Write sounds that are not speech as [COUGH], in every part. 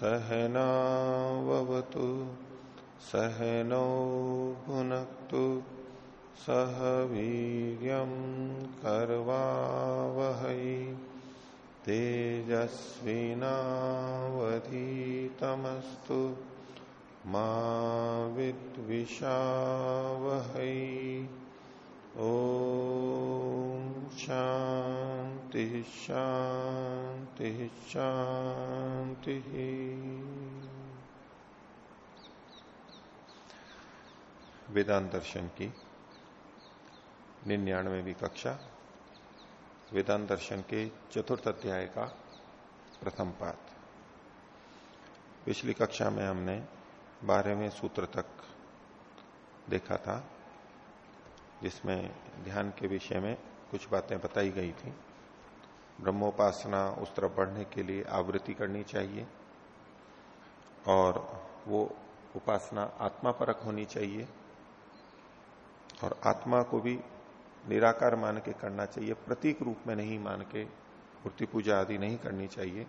सहनावतु सहनौ भुनक्तु सह वीर्यं कर्वावहै तेजस्विनावधीतमस्तु मा विद्विषावहै। ओ शांति शांति शांति वेदांत दर्शन की निन्यानवेवी कक्षा, वेदांत दर्शन के चतुर्थ अध्याय का प्रथम पाठ। पिछली कक्षा में हमने बारहवें सूत्र तक देखा था, जिसमें ध्यान के विषय में कुछ बातें बताई गई थी। ब्रह्मोपासना उस तरफ़ बढ़ने के लिए आवृत्ति करनी चाहिए और वो उपासना आत्मा परक होनी चाहिए और आत्मा को भी निराकार मान के करना चाहिए, प्रतीक रूप में नहीं मान के मूर्ति पूजा आदि नहीं करनी चाहिए।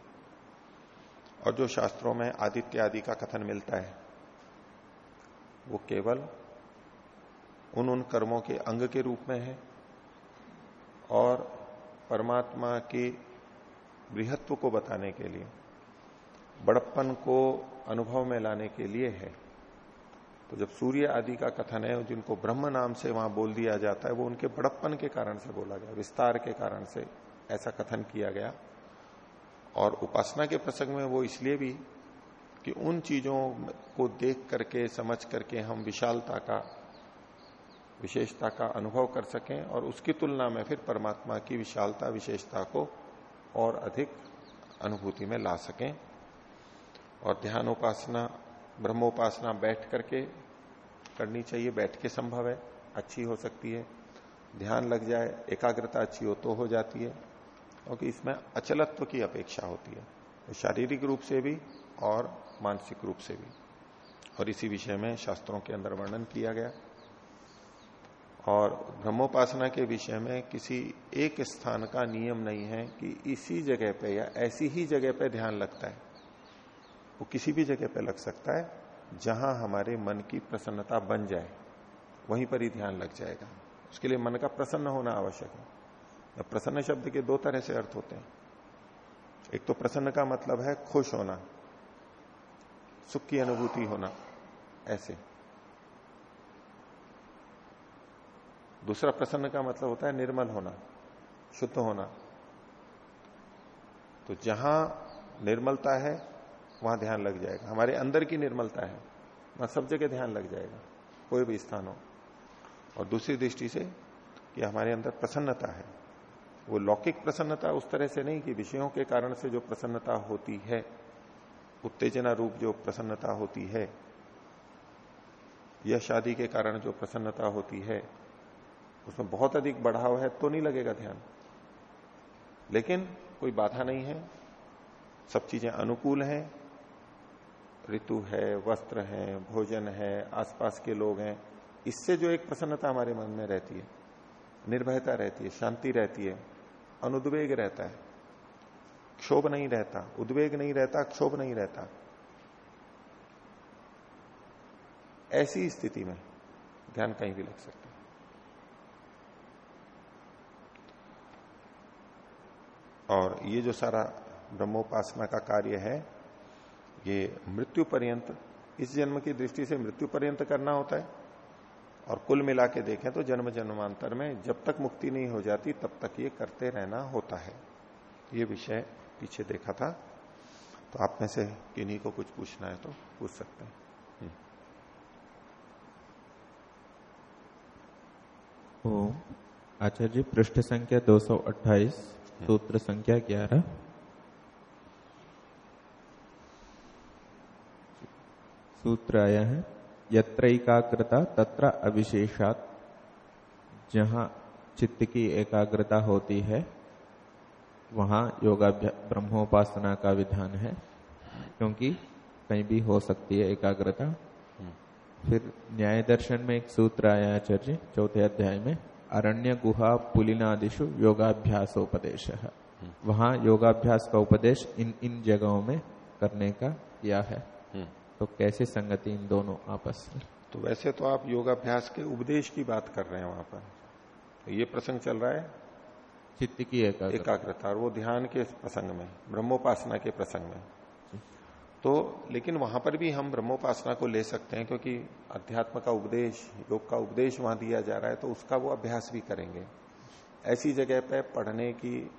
और जो शास्त्रों में आदित्य आदि का कथन मिलता है, वो केवल उन उन कर्मों के अंग के रूप में है और परमात्मा के बृहत्व को बताने के लिए, बड़प्पन को अनुभव में लाने के लिए है। तो जब सूर्य आदि का कथन है, जिनको ब्रह्म नाम से वहाँ बोल दिया जाता है, वो उनके बड़प्पन के कारण से बोला गया, विस्तार के कारण से ऐसा कथन किया गया। और उपासना के प्रसंग में वो इसलिए भी कि उन चीज़ों को देख करके, समझ करके हम विशालता का विशेषता का अनुभव कर सकें और उसकी तुलना में फिर परमात्मा की विशालता, विशेषता को और अधिक अनुभूति में ला सकें। और ध्यान उपासना ब्रह्मोपासना बैठ करके करनी चाहिए, बैठ के संभव है, अच्छी हो सकती है। ध्यान लग जाए, एकाग्रता अच्छी हो तो हो जाती है, क्योंकि इसमें अचलत्व की अपेक्षा होती है तो शारीरिक रूप से भी और मानसिक रूप से भी। और इसी विषय में शास्त्रों के अंदर वर्णन किया गया। और ब्रह्मोपासना के विषय में किसी एक स्थान का नियम नहीं है कि इसी जगह पे या ऐसी ही जगह पे ध्यान लगता है। वो किसी भी जगह पे लग सकता है, जहाँ हमारे मन की प्रसन्नता बन जाए, वहीं पर ही ध्यान लग जाएगा। उसके लिए मन का प्रसन्न होना आवश्यक है। तो प्रसन्न शब्द के दो तरह से अर्थ होते हैं। एक तो प्रसन्न का मतलब है खुश होना, सुख की अनुभूति होना, ऐसे। दूसरा प्रसन्न का मतलब होता है निर्मल होना, शुद्ध होना। तो जहाँ निर्मलता है, वहाँ ध्यान लग जाएगा। हमारे अंदर की निर्मलता है, वहाँ सब जगह ध्यान लग जाएगा, कोई भी स्थान हो। और दूसरी दृष्टि से कि हमारे अंदर प्रसन्नता है। वो लौकिक प्रसन्नता उस तरह से नहीं कि विषयों के कारण से जो प्रसन्नता होती है, उत्तेजना रूप जो प्रसन्नता होती है, या शादी के कारण जो प्रसन्नता होती है उसमें बहुत अधिक बढ़ाव है तो नहीं लगेगा ध्यान। लेकिन कोई बाधा नहीं है, सब चीज़ें अनुकूल हैं। ऋतु है, वस्त्र है, भोजन है, आसपास के लोग हैं। इससे जो एक प्रसन्नता हमारे मन में रहती है, निर्भयता रहती है, शांति रहती है, अनुद्वेग रहता है। क्षोभ नहीं रहता, उद्वेग नहीं रहता, क्षोभ नहीं रहता। ऐसी स्थिति में ध्यान कहीं भी लग सकता और ये जो सारा ब्रह्मोपासना का कार्य है, ये मृत्यु पर्यंत, इस जन्म की दृष्टि से मृत्यु पर्यंत करना होता है। और कुल मिला के देखें तो जन्म जन्मांतर में जब तक मुक्ति नहीं हो जाती, तब तक ये करते रहना होता है। ये विषय पीछे देखा था। तो आप में से किन्हीं को कुछ पूछना है तो पूछ सकते हैं। ओम। आचार्य पृष्ठ संख्या 228 सूत्र संख्या 11 सूत्र आया है यत्र एकाग्रता तत्र अविशेषात जहाँ चित्त की एकाग्रता होती है वहाँ योगाभ्या ब्रह्मोपासना का विधान है क्योंकि कहीं भी हो सकती है एकाग्रता। फिर न्याय दर्शन में एक सूत्र आया आचार्य चौथे अध्याय में अरण्य गुहा पुलिनादिशु योगाभ्यासोपदेश वहाँ योगाभ्यास का उपदेश इन इन जगहों में करने का किया है। हम्म। तो कैसे संगति इन दोनों आपस में? तो वैसे तो आप योगाभ्यास के उपदेश की बात कर रहे हैं वहाँ पर। तो ये प्रसंग चल रहा है? चित्त की एकाग्रता। और वो ध्यान के प्रसंग में ब्रह्मोपासना के प्रसंग में। तो लेकिन वहाँ पर भी हम ब्रह्मोपासना को ले सकते हैं क्योंकि अध्यात्म का उपदेश, योग का उपदेश वहाँ दिया जा रहा है तो उसका वो अभ्यास भी करेंगे। ऐसी जगह पर पढ़ने की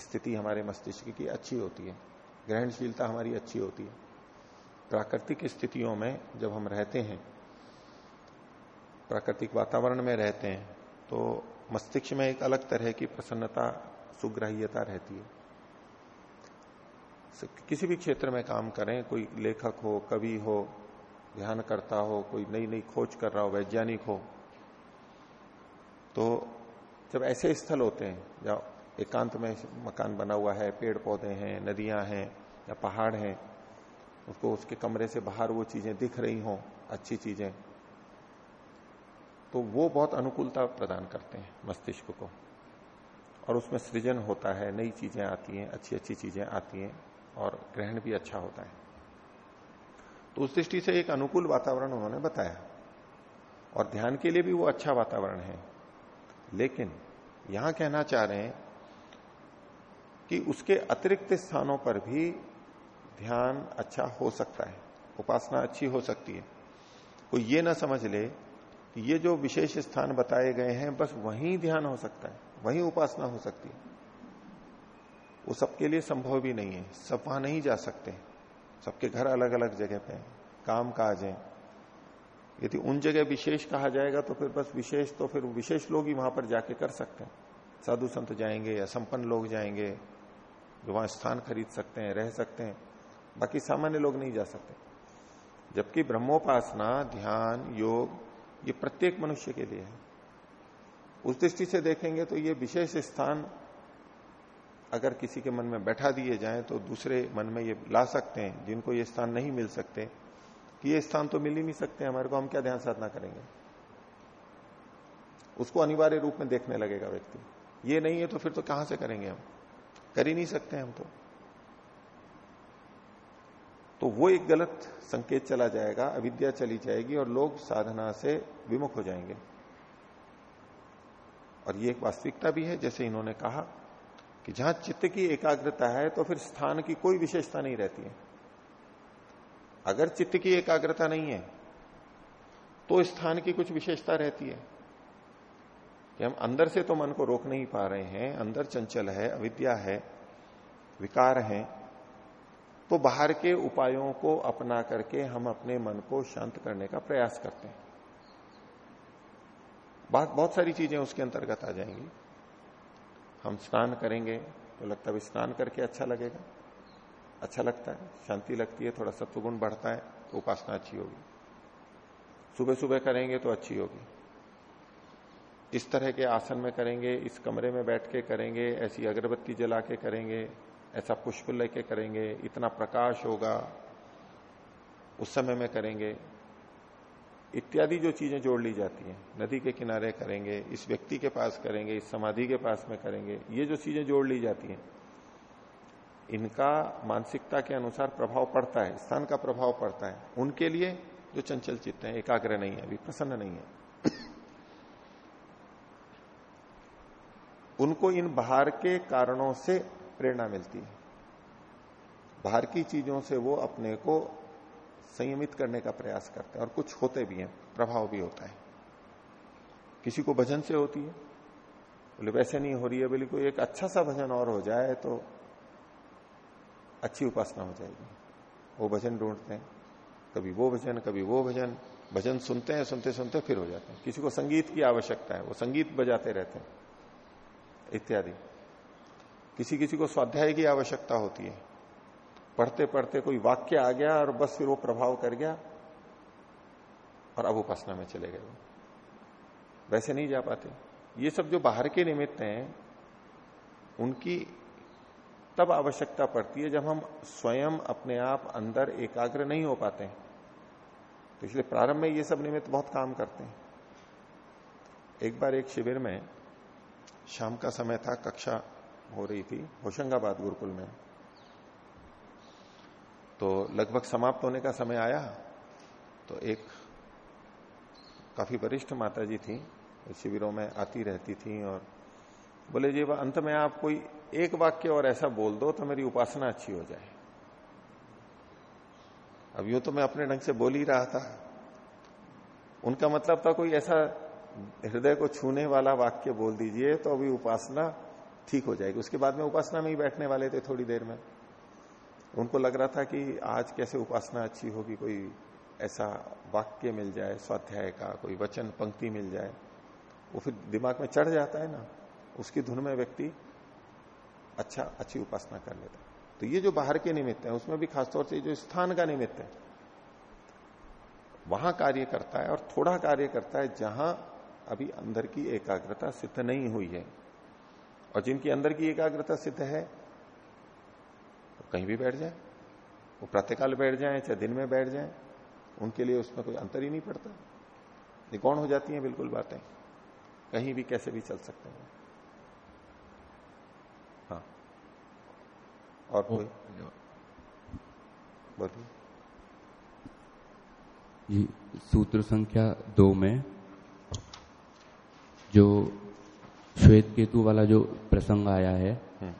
स्थिति हमारे मस्तिष्क की अच्छी होती है। ग्रहणशीलता हमारी अच्छी होती है। प्राकृतिक स्थितियों में जब हम रहते हैं, प्राकृतिक वातावरण में रहते हैं तो मस्तिष्क में एक अलग तरह की प्रसन्नता, सुग्राह्यता रहती है। किसी भी क्षेत्र में काम करें, कोई लेखक हो, कवि हो ध्यान करता हो, कोई नई नई खोज कर रहा हो, वैज्ञानिक हो तो जब ऐसे स्थल होते हैं, या एकांत में मकान बना हुआ है पेड़ पौधे हैं, नदियाँ हैं, या पहाड़ हैं, उसको उसके कमरे से बाहर वो चीज़ें दिख रही हों, अच्छी चीज़ें तो वो बहुत अनुकूलता प्रदान करते हैं मस्तिष्क को। और उसमें सृजन होता है, नई चीज़ें आती हैं अच्छी अच्छी चीज़ें आती हैं, और ग्रहण भी अच्छा होता है। तो उस दृष्टि से एक अनुकूल वातावरण उन्होंने बताया। और ध्यान के लिए भी वो अच्छा वातावरण है। लेकिन यहाँ कहना चाह रहे हैं कि उसके अतिरिक्त स्थानों पर भी ध्यान अच्छा हो सकता है। उपासना अच्छी हो सकती है। कोई ये ना समझ ले कि ये जो विशेष स्थान बताए गए हैं, बस वहीं ध्यान हो सकता है, वहीं उपासना हो सकती है। वो सबके लिए संभव भी नहीं है। सब वहाँ नहीं जा सकते। सबके घर अलग अलग जगह पे काम काज है। यदि उन जगह विशेष कहा जाएगा तो फिर बस विशेष तो फिर विशेष लोग ही वहाँ पर जाके कर सकते हैं। साधु संत जाएँगे या संपन्न लोग जाएँगे, जो वहाँ स्थान खरीद सकते हैं, रह सकते हैं, बाकी सामान्य लोग नहीं जा सकते। जबकि ब्रह्मोपासना, ध्यान, योग, ये प्रत्येक मनुष्य के लिए है। उस दृष्टि से देखेंगे तो ये विशेष स्थान अगर किसी के मन में बैठा दिए जाए तो दूसरे मन में ये ला सकते हैं, जिनको ये स्थान नहीं मिल सकते। कि ये स्थान तो मिल ही नहीं सकते, हमारे को हम क्या ध्यान साधना करेंगे? उसको अनिवार्य रूप में देखने लगेगा व्यक्ति। ये नहीं है तो फिर तो कहाँ से करेंगे हम? कर ही नहीं सकते हम तो। तो वो एक गलत संकेत चला जाएगा, अविद्या चली जाएगी, और लोग साधना से विमुख हो जाएँगे। और ये एक वास्तविकता भी है, जैसे इन्होंने कहा। कि जहाँ चित्त की एकाग्रता है तो फिर स्थान की कोई विशेषता नहीं रहती है। अगर चित्त की एकाग्रता नहीं है तो स्थान की कुछ विशेषता रहती है। कि हम अंदर से तो मन को रोक नहीं पा रहे हैं, अंदर चंचल है, अविद्या है, विकार है तो बाहर के उपायों को अपना करके हम अपने मन को शांत करने का प्रयास करते हैं। बात, बहुत सारी चीज़ें उसके अंतर्गत आ जाएँगी। हम स्नान करेंगे तो लगता है स्नान करके अच्छा लगेगा। अच्छा लगता है, शांति लगती है, थोड़ा सत्वगुण बढ़ता है तो उपासना अच्छी होगी। सुबह सुबह करेंगे तो अच्छी होगी। इस तरह के आसन में करेंगे, इस कमरे में बैठ के करेंगे, ऐसी अगरबत्ती जला के करेंगे, ऐसा पुष्प लेके करेंगे, इतना प्रकाश होगा, उस समय में करेंगे। इत्यादि जो चीज़ें जोड़ ली जाती हैं, नदी के किनारे करेंगे, इस व्यक्ति के पास करेंगे, इस समाधि के पास में करेंगे, ये जो चीज़ें जोड़ ली जाती हैं, इनका मानसिकता के अनुसार प्रभाव पड़ता है, स्थान का प्रभाव पड़ता है। उनके लिए जो चंचल चित्त है, एकाग्र नहीं है, अभी प्रसन्न नहीं है। [COUGHS] उनको इन बाहर के कारणों से प्रेरणा मिलती है। बाहर की चीज़ों से वो अपने को संयमित करने का प्रयास करते हैं और कुछ होते भी हैं, प्रभाव भी होता है। किसी को भजन से होती है, बोले वैसे नहीं हो रही है, बोले, कोई एक अच्छा सा भजन और हो जाए तो अच्छी उपासना हो जाएगी। वो भजन ढूंढते हैं, कभी वो भजन, कभी वो भजन भजन सुनते हैं, सुनते सुनते फिर हो जाते हैं। किसी को संगीत की आवश्यकता है, वो संगीत बजाते रहते हैं, इत्यादि। किसी किसी को स्वाध्याय की आवश्यकता होती है पढ़ते पढ़ते कोई वाक्य आ गया और बस फिर वो प्रभाव कर गया और अब उपासना में चले गए वो। वैसे नहीं जा पाते। ये सब जो बाहर के निमित्त हैं, उनकी तब आवश्यकता पड़ती है जब हम स्वयं अपने आप अंदर एकाग्र नहीं हो पाते हैं। तो इसलिए प्रारंभ में ये सब निमित्त बहुत काम करते हैं। एक बार एक शिविर में शाम का समय था, कक्षा हो रही थी, होशंगाबाद गुरुकुल में। तो लगभग समाप्त होने का समय आया। तो एक काफ़ी वरिष्ठ माता जी थी शिविरों में आती रहती थी और बोले, जी अंत में आप कोई एक वाक्य और ऐसा बोल दो तो मेरी उपासना अच्छी हो जाए। अब यूँ तो मैं अपने ढंग से बोल ही रहा था। उनका मतलब था कोई ऐसा हृदय को छूने वाला वाक्य बोल दीजिए तो अभी उपासना ठीक हो जाएगी। उसके बाद में उपासना में ही बैठने वाले थे थोड़ी देर में। उनको लग रहा था कि आज कैसे उपासना अच्छी होगी, कोई ऐसा वाक्य मिल जाए, स्वाध्याय का कोई वचन, पंक्ति मिल जाए, वो फिर दिमाग में चढ़ जाता है ना। उसकी धुन में व्यक्ति अच्छा अच्छी उपासना कर लेता तो ये जो बाहर के निमित्त है, उसमें भी खासतौर से जो स्थान का निमित्त है, वहाँ कार्य करता है और थोड़ा कार्य करता है जहाँ अभी अंदर की एकाग्रता सिद्ध नहीं हुई है। और जिनकी अंदर की एकाग्रता सिद्ध है तो कहीं भी बैठ जाए वो प्रातःकाल बैठ जाए चाहे दिन में बैठ जाए उनके लिए उसमें कोई अंतर ही नहीं पड़ता। ये कौन हो जाती हैं बिल्कुल बातें। कहीं भी कैसे भी चल सकते हैं। हाँ। और कोई? बोलिए। जी सूत्र संख्या दो में जो श्वेत केतु वाला जो प्रसंग आया है हम्म।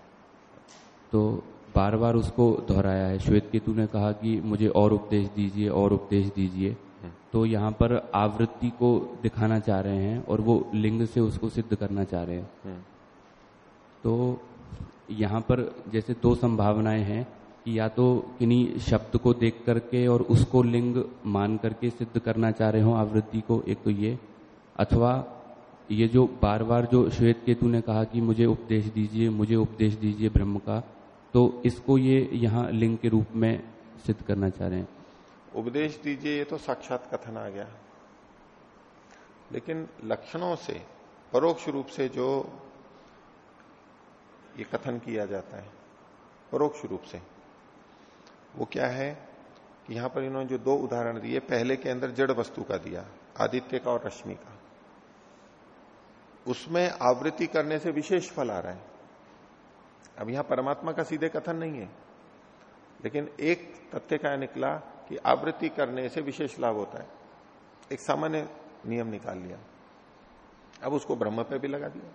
तो बार बार उसको दोहराया है श्वेत केतु ने कहा कि मुझे और उपदेश दीजिए और उपदेश दीजिए हम्म। तो यहाँ पर आवृत्ति को दिखाना चाह रहे हैं और वो लिंग से उसको सिद्ध करना चाह रहे हैं हम्म। तो यहाँ पर जैसे दो संभावनाएँ हैं कि या तो किन्हीं शब्द को देख करके और उसको लिंग मान करके सिद्ध करना चाह रहे हो आवृत्ति को एक तो ये अथवा ये जो बार बार जो श्वेत केतु ने कहा कि मुझे उपदेश दीजिए मुझे उपदेश दीजिए ब्रह्म का तो इसको ये यहाँ लिंग के रूप में सिद्ध करना चाह रहे हैं। उपदेश दीजिए, ये तो साक्षात कथन आ गया। लेकिन लक्षणों से, परोक्ष रूप से जो ये कथन किया जाता है, परोक्ष रूप से, वो क्या है कि यहाँ पर इन्होंने जो दो उदाहरण दिए, पहले के अंदर जड़ वस्तु का दिया, आदित्य का और रश्मि का। उसमें आवृत्ति करने से विशेष फल आ रहा है। अब यहाँ परमात्मा का सीधे कथन नहीं है। लेकिन एक तथ्य का निकला कि आवृत्ति करने से विशेष लाभ होता है। एक सामान्य नियम निकाल लिया। अब उसको ब्रह्म पे भी लगा दिया।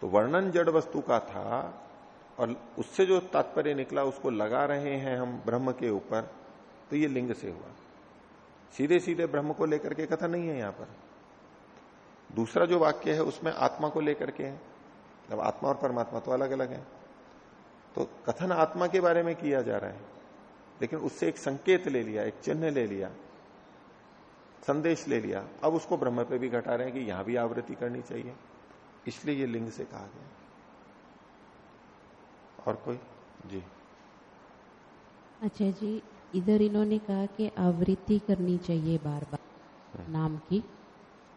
तो वर्णन जड़ वस्तु का था और उससे जो तात्पर्य निकला, उसको लगा रहे हैं हम ब्रह्म के ऊपर तो ये लिंग से हुआ। सीधे सीधे ब्रह्म को लेकर के कथा नहीं है यहाँ पर। दूसरा जो वाक्य है, उसमें आत्मा को लेकर के है। जब आत्मा और परमात्मा तो अलग अलग है। तो कथन आत्मा के बारे में किया जा रहा है। लेकिन उससे एक संकेत ले लिया एक चिन्ह ले लिया संदेश ले लिया। अब उसको ब्रह्म पे भी घटा रहे हैं कि यहाँ भी आवृत्ति करनी चाहिए। इसलिए ये लिंग से कहा गया। और कोई? जी। अच्छा जी इधर इन्होंने कहा कि आवृत्ति करनी चाहिए बार बार हम्म। नाम की।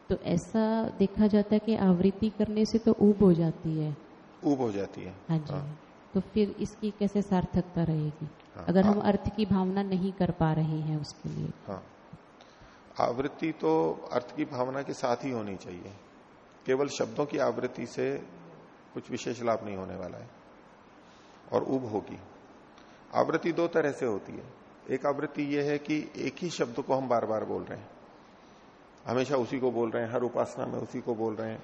तो ऐसा देखा जाता है कि आवृत्ति करने से तो ऊब हो जाती है। ऊब हो जाती है। हाँ जी। हाँ। तो फिर इसकी कैसे सार्थकता रहेगी? हाँ, अगर हम अर्थ की भावना नहीं कर पा रहे हैं उसके लिए। हाँ। आवृत्ति तो अर्थ की भावना के साथ ही होनी चाहिए। केवल शब्दों की आवृत्ति से कुछ विशेष लाभ नहीं होने वाला है और उब होगी। आवृत्ति दो तरह से होती है। एक आवृत्ति यह है कि एक ही शब्द को हम बार बार बोल रहे हैं। हमेशा उसी को बोल रहे हैं हर उपासना में उसी को बोल रहे हैं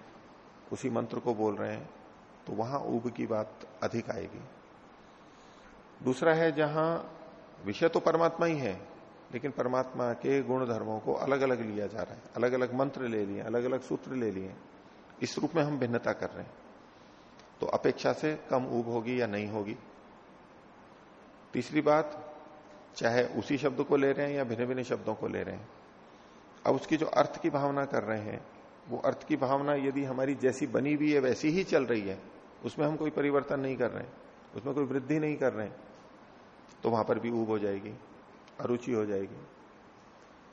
उसी मंत्र को बोल रहे हैं तो वहाँ ऊब की बात अधिक आएगी। दूसरा है जहाँ विषय तो परमात्मा ही है, लेकिन परमात्मा के गुण धर्मों को अलग अलग लिया जा रहा है अलग अलग मंत्र ले लिए अलग अलग सूत्र ले लिए, इस रूप में हम भिन्नता कर रहे हैं। तो अपेक्षा से कम ऊब होगी या नहीं होगी? तीसरी बात, चाहे उसी शब्द को ले रहे हैं या भिन्न भिन्न शब्दों को ले रहे हैं, अब उसकी जो अर्थ की भावना कर रहे हैं, वो अर्थ की भावना यदि हमारी जैसी बनी हुई है, वैसी ही चल रही है उसमें हम कोई परिवर्तन नहीं कर रहे उसमें कोई वृद्धि नहीं कर रहे तो वहाँ पर भी ऊब हो जाएगी, अरुचि हो जाएगी।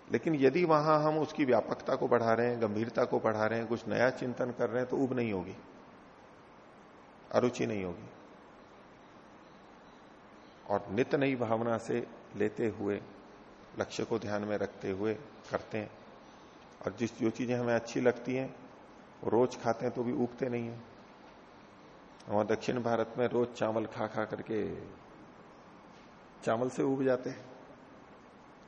लेकिन यदि वहाँ हम उसकी व्यापकता को बढ़ा रहे हैं, गंभीरता को बढ़ा रहे हैं, कुछ नया चिंतन कर रहे हैं तो ऊब नहीं होगी। अरुचि नहीं होगी। और नित नई भावना से लेते हुए, लक्ष्य को ध्यान में रखते हुए करते हैं। और जिस जो चीज़ें हमें अच्छी लगती हैं रोज खाते हैं तो भी उगते नहीं है। हमारे दक्षिण भारत में रोज चावल खा खा करके चावल से उब जाते हैं।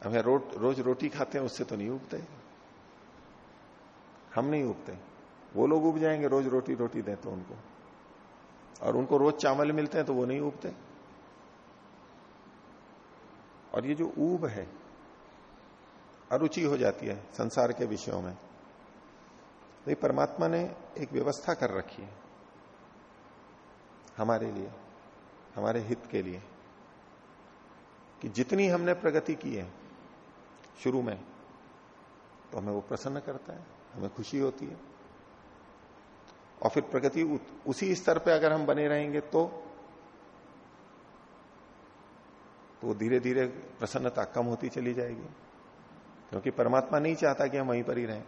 हमें रो, रोज रोटी खाते हैं उससे तो नहीं उगते। हम नहीं उगते। वो लोग उग जाएँगे रोज रोटी रोटी दें तो उनको। और उनको रोज चावल मिलते हैं तो वो नहीं उगते। और ये जो ऊब है अरुचि हो जाती है संसार के विषयों में। तो परमात्मा ने एक व्यवस्था कर रखी है। हमारे लिए, हमारे हित के लिए, कि जितनी हमने प्रगति की है शुरू में तो हमें वो प्रसन्न करता है, हमें खुशी होती है। और फिर प्रगति उसी स्तर पे अगर हम बने रहेंगे तो तो धीरे धीरे प्रसन्नता कम होती चली जाएगी। क्योंकि परमात्मा नहीं चाहता कि हम वहीं पर ही रहें।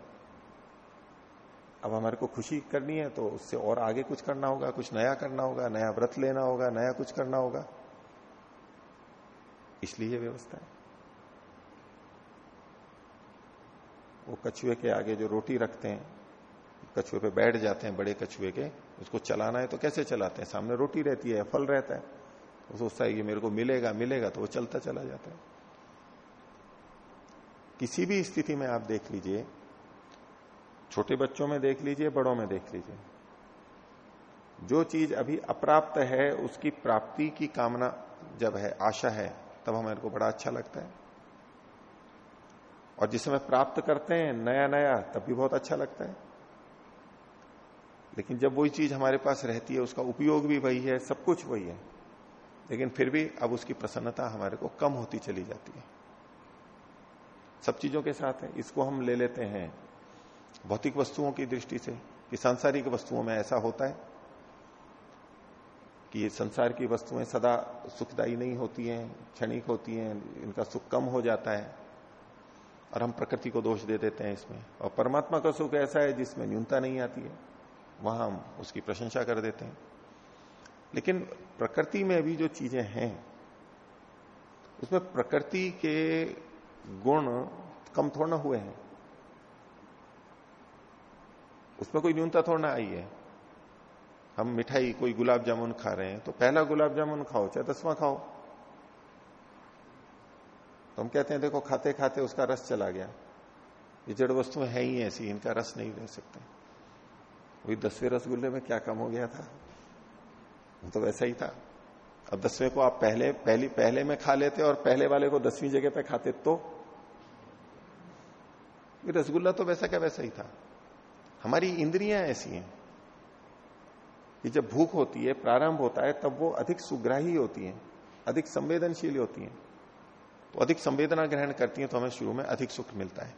अब हमारे को खुशी करनी है तो उससे और आगे कुछ करना होगा, कुछ नया करना होगा, नया व्रत लेना होगा, नया कुछ करना होगा। इसलिए ये व्यवस्था है। वो कछुए के आगे जो रोटी रखते हैं, कछुए पे बैठ जाते हैं, बड़े कछुए के, उसको चलाना है तो कैसे चलाते हैं? सामने रोटी रहती है फल रहता है? वो सोचता है कि मेरे को मिलेगा मिलेगा तो वो चलता चला जाता है। किसी भी स्थिति में आप देख लीजिए छोटे बच्चों में देख लीजिए, बड़ों में देख लीजिए। जो चीज़ अभी अप्राप्त है, उसकी प्राप्ति की कामना जब है, आशा है, तब हमारे को बड़ा अच्छा लगता है। और जिस समय प्राप्त करते हैं नया नया तब भी बहुत अच्छा लगता है। लेकिन जब वही चीज़ हमारे पास रहती है, उसका उपयोग भी वही है, सब कुछ वही है। लेकिन फिर भी अब उसकी प्रसन्नता हमारे को कम होती चली जाती है। सब चीज़ों के साथ है, इसको हम ले लेते हैं। भौतिक वस्तुओं की दृष्टि से, कि सांसारिक वस्तुओं में ऐसा होता है कि ये संसार की वस्तुएँ सदा सुखदायी नहीं होती हैं, क्षणिक होती हैं, इनका सुख कम हो जाता है, और हम प्रकृति को दोष दे देते हैं इसमें। और परमात्मा का सुख ऐसा है जिसमें न्यूनता नहीं आती है, वहाँ हम उसकी प्रशंसा कर देते हैं। लेकिन प्रकृति में भी जो चीज़ें हैं, उसमें प्रकृति के गुण कम थोड़ा हुए हैं। उसमें कोई न्यूनता थोड़ा ना आई है। हम मिठाई, कोई गुलाब जामुन खा रहे हैं तो पहला गुलाब जामुन खाओ, चाहे दसवां खाओ। तो हम कहते हैं, देखो खाते खाते उसका रस चला गया। ये जड़ वस्तुएँ है ही ऐसी, इनका रस नहीं ले सकते। वही दसवें रसगुल्ले में क्या कम हो गया था? वो तो वैसा ही था। अब दसवें को आप पहले, पहली, पहले में खा लेते और पहले वाले को दसवीं जगह पे खाते तो? रसगुल्ला तो वैसा क्या वैसा ही था। हमारी इंद्रियाँ ऐसी हैं कि जब भूख होती है, प्रारंभ होता है, तब वो अधिक सुग्राही होती हैं, अधिक संवेदनशील होती हैं। तो अधिक संवेदना ग्रहण करती हैं तो हमें शुरू में अधिक सुख मिलता है।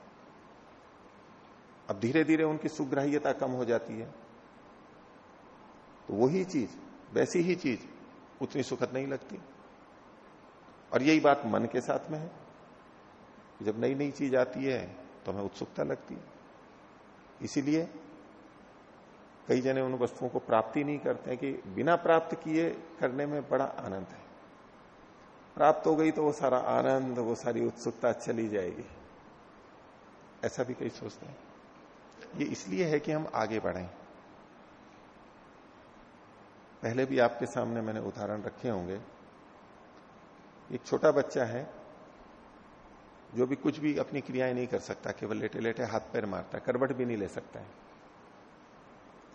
अब धीरे धीरे उनकी सुग्राह्यता कम हो जाती है। तो वही चीज़, वैसी ही चीज़ उतनी सुखद नहीं लगती। और यही बात मन के साथ में है जब नई नई चीज़ आती है तो हमें उत्सुकता लगती है। इसीलिए कई जने उन वस्तुओं को प्राप्ति नहीं करते हैं कि बिना प्राप्त किए करने में बड़ा आनंद है। प्राप्त हो गई तो वो सारा आनंद, वो सारी उत्सुकता चली जाएगी। ऐसा भी कई सोचते हैं। ये इसलिए है कि हम आगे बढ़ें। पहले भी आपके सामने मैंने उदाहरण रखे होंगे। एक छोटा बच्चा है जो भी कुछ भी अपनी क्रियाएँ नहीं कर सकता, केवल लेटे लेटे हाथ पैर मारता है, करवट भी नहीं ले सकता है।